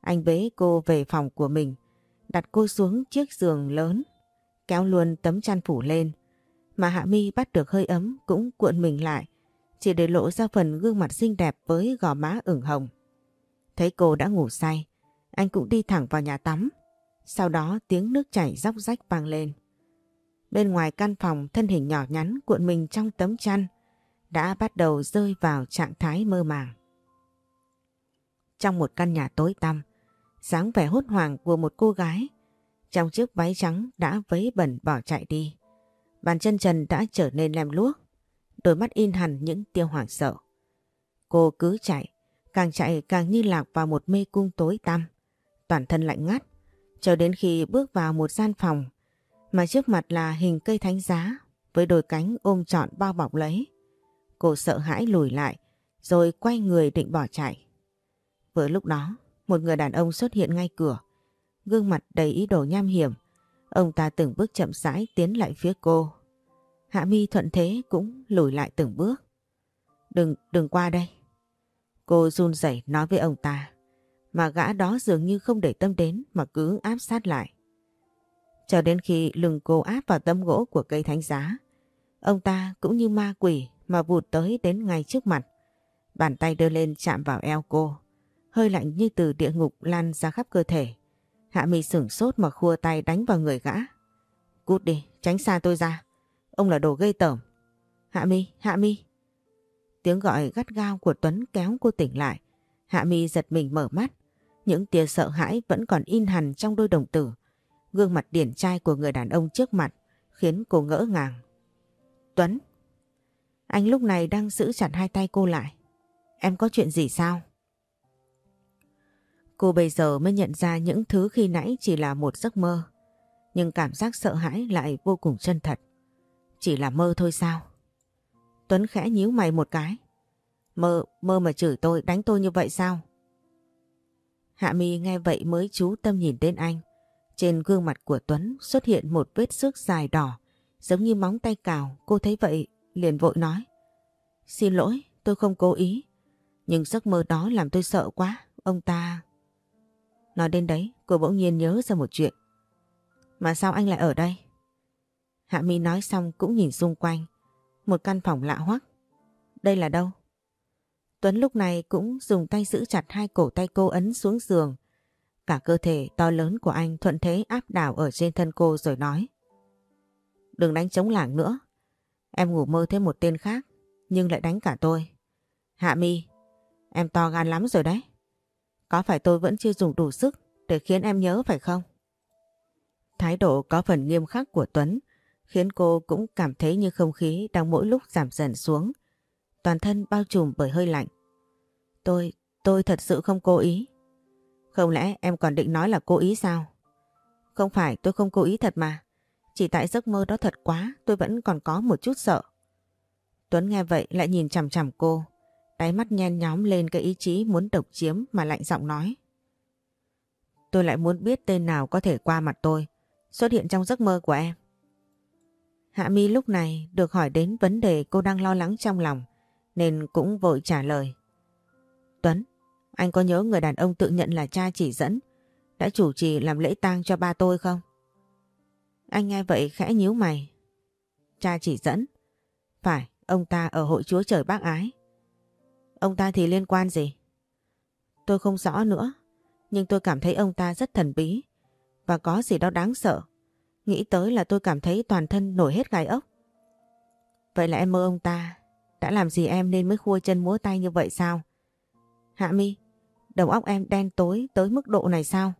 Anh bế cô về phòng của mình, đặt cô xuống chiếc giường lớn, kéo luôn tấm chăn phủ lên. Mà Hạ Mi bắt được hơi ấm cũng cuộn mình lại, chỉ để lộ ra phần gương mặt xinh đẹp với gò má ửng hồng. Thấy cô đã ngủ say, anh cũng đi thẳng vào nhà tắm. Sau đó tiếng nước chảy róc rách vang lên. Bên ngoài căn phòng thân hình nhỏ nhắn cuộn mình trong tấm chăn đã bắt đầu rơi vào trạng thái mơ màng. Trong một căn nhà tối tăm, dáng vẻ hốt hoảng của một cô gái trong chiếc váy trắng đã vấy bẩn bỏ chạy đi. Bàn chân trần đã trở nên lem luốc, đôi mắt in hẳn những tiêu hoảng sợ. Cô cứ chạy, càng chạy càng như lạc vào một mê cung tối tăm, toàn thân lạnh ngắt, cho đến khi bước vào một gian phòng mà trước mặt là hình cây thánh giá với đôi cánh ôm trọn bao bọc lấy. Cô sợ hãi lùi lại rồi quay người định bỏ chạy. Vừa lúc đó, một người đàn ông xuất hiện ngay cửa, gương mặt đầy ý đồ nham hiểm. Ông ta từng bước chậm rãi tiến lại phía cô. Hạ mi thuận thế cũng lùi lại từng bước. Đừng, đừng qua đây. Cô run rẩy nói với ông ta. mà gã đó dường như không để tâm đến mà cứ áp sát lại. Cho đến khi lưng cô áp vào tấm gỗ của cây thánh giá, ông ta cũng như ma quỷ mà vụt tới đến ngay trước mặt. Bàn tay đưa lên chạm vào eo cô, hơi lạnh như từ địa ngục lan ra khắp cơ thể. Hạ mi sửng sốt mà khua tay đánh vào người gã. Cút đi, tránh xa tôi ra. Ông là đồ gây tởm. Hạ mi, Hạ mi. Tiếng gọi gắt gao của Tuấn kéo cô tỉnh lại. Hạ mi giật mình mở mắt. Những tia sợ hãi vẫn còn in hằn trong đôi đồng tử. Gương mặt điển trai của người đàn ông trước mặt khiến cô ngỡ ngàng. Tuấn. Anh lúc này đang giữ chặt hai tay cô lại. Em có chuyện gì sao? Cô bây giờ mới nhận ra những thứ khi nãy chỉ là một giấc mơ. Nhưng cảm giác sợ hãi lại vô cùng chân thật. Chỉ là mơ thôi sao? Tuấn khẽ nhíu mày một cái. Mơ, mơ mà chửi tôi, đánh tôi như vậy sao? Hạ mi nghe vậy mới chú tâm nhìn đến anh. Trên gương mặt của Tuấn xuất hiện một vết xước dài đỏ, giống như móng tay cào. Cô thấy vậy, liền vội nói. Xin lỗi, tôi không cố ý. Nhưng giấc mơ đó làm tôi sợ quá. Ông ta... Nói đến đấy, cô bỗng nhiên nhớ ra một chuyện. Mà sao anh lại ở đây? Hạ Mi nói xong cũng nhìn xung quanh. Một căn phòng lạ hoắc. Đây là đâu? Tuấn lúc này cũng dùng tay giữ chặt hai cổ tay cô ấn xuống giường. Cả cơ thể to lớn của anh thuận thế áp đảo ở trên thân cô rồi nói. Đừng đánh chống lảng nữa. Em ngủ mơ thêm một tên khác, nhưng lại đánh cả tôi. Hạ Mi, em to gan lắm rồi đấy. Có phải tôi vẫn chưa dùng đủ sức để khiến em nhớ phải không? Thái độ có phần nghiêm khắc của Tuấn khiến cô cũng cảm thấy như không khí đang mỗi lúc giảm dần xuống. Toàn thân bao trùm bởi hơi lạnh. Tôi, tôi thật sự không cố ý. Không lẽ em còn định nói là cố ý sao? Không phải tôi không cố ý thật mà. Chỉ tại giấc mơ đó thật quá tôi vẫn còn có một chút sợ. Tuấn nghe vậy lại nhìn chằm chằm cô. Đáy mắt nhen nhóm lên cái ý chí muốn độc chiếm mà lạnh giọng nói. Tôi lại muốn biết tên nào có thể qua mặt tôi, xuất hiện trong giấc mơ của em. Hạ Mi lúc này được hỏi đến vấn đề cô đang lo lắng trong lòng, nên cũng vội trả lời. Tuấn, anh có nhớ người đàn ông tự nhận là cha chỉ dẫn, đã chủ trì làm lễ tang cho ba tôi không? Anh nghe vậy khẽ nhíu mày. Cha chỉ dẫn? Phải, ông ta ở hội chúa trời bác ái. Ông ta thì liên quan gì? Tôi không rõ nữa, nhưng tôi cảm thấy ông ta rất thần bí và có gì đó đáng sợ. Nghĩ tới là tôi cảm thấy toàn thân nổi hết gai ốc. Vậy là em mơ ông ta đã làm gì em nên mới khua chân múa tay như vậy sao? Hạ mi, đầu óc em đen tối tới mức độ này sao?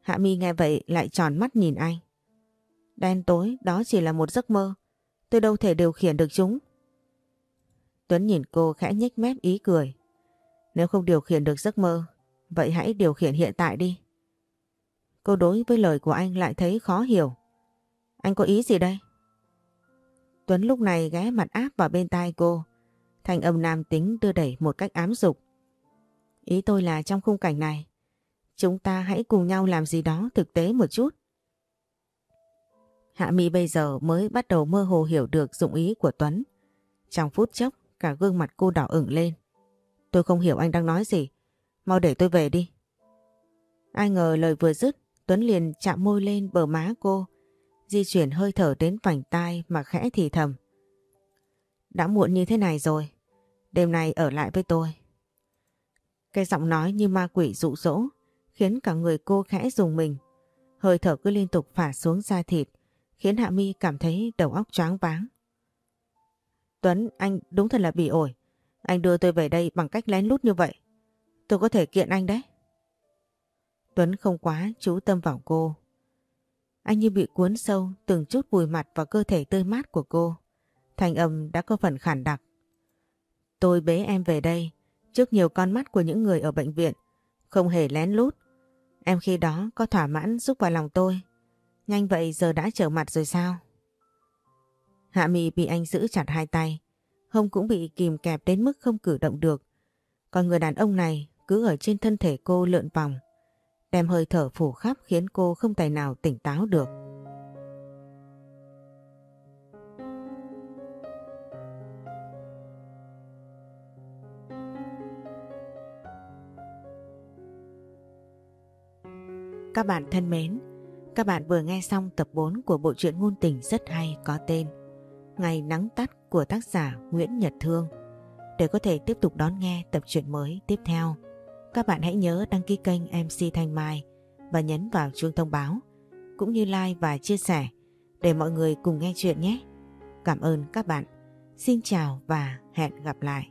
Hạ mi nghe vậy lại tròn mắt nhìn anh. Đen tối đó chỉ là một giấc mơ. Tôi đâu thể điều khiển được chúng. Tuấn nhìn cô khẽ nhếch mép ý cười. Nếu không điều khiển được giấc mơ, vậy hãy điều khiển hiện tại đi. Cô đối với lời của anh lại thấy khó hiểu. Anh có ý gì đây? Tuấn lúc này ghé mặt áp vào bên tai cô. Thành âm nam tính đưa đẩy một cách ám dục. Ý tôi là trong khung cảnh này, chúng ta hãy cùng nhau làm gì đó thực tế một chút. Hạ Mi bây giờ mới bắt đầu mơ hồ hiểu được dụng ý của Tuấn. Trong phút chốc, cả gương mặt cô đỏ ửng lên. Tôi không hiểu anh đang nói gì. Mau để tôi về đi. Ai ngờ lời vừa dứt, Tuấn liền chạm môi lên bờ má cô, di chuyển hơi thở đến vành tai mà khẽ thì thầm. Đã muộn như thế này rồi, đêm nay ở lại với tôi. Cái giọng nói như ma quỷ dụ dỗ, khiến cả người cô khẽ dùng mình. Hơi thở cứ liên tục phả xuống da thịt, khiến Hạ Mi cảm thấy đầu óc choáng váng. Tuấn, anh đúng thật là bị ổi. Anh đưa tôi về đây bằng cách lén lút như vậy. Tôi có thể kiện anh đấy. Tuấn không quá chú tâm vào cô. Anh như bị cuốn sâu từng chút vùi mặt vào cơ thể tươi mát của cô. Thành âm đã có phần khản đặc. Tôi bế em về đây trước nhiều con mắt của những người ở bệnh viện. Không hề lén lút. Em khi đó có thỏa mãn giúp vào lòng tôi. Nhanh vậy giờ đã trở mặt rồi sao? Hạ Mị bị anh giữ chặt hai tay. Hông cũng bị kìm kẹp đến mức không cử động được. Còn người đàn ông này cứ ở trên thân thể cô lượn vòng. Đem hơi thở phủ khắp khiến cô không tài nào tỉnh táo được. Các bạn thân mến, các bạn vừa nghe xong tập 4 của bộ truyện ngôn tình rất hay có tên Ngày nắng tắt của tác giả Nguyễn Nhật Thương. Để có thể tiếp tục đón nghe tập truyện mới tiếp theo, các bạn hãy nhớ đăng ký kênh MC Thanh Mai và nhấn vào chuông thông báo, cũng như like và chia sẻ để mọi người cùng nghe chuyện nhé. Cảm ơn các bạn. Xin chào và hẹn gặp lại.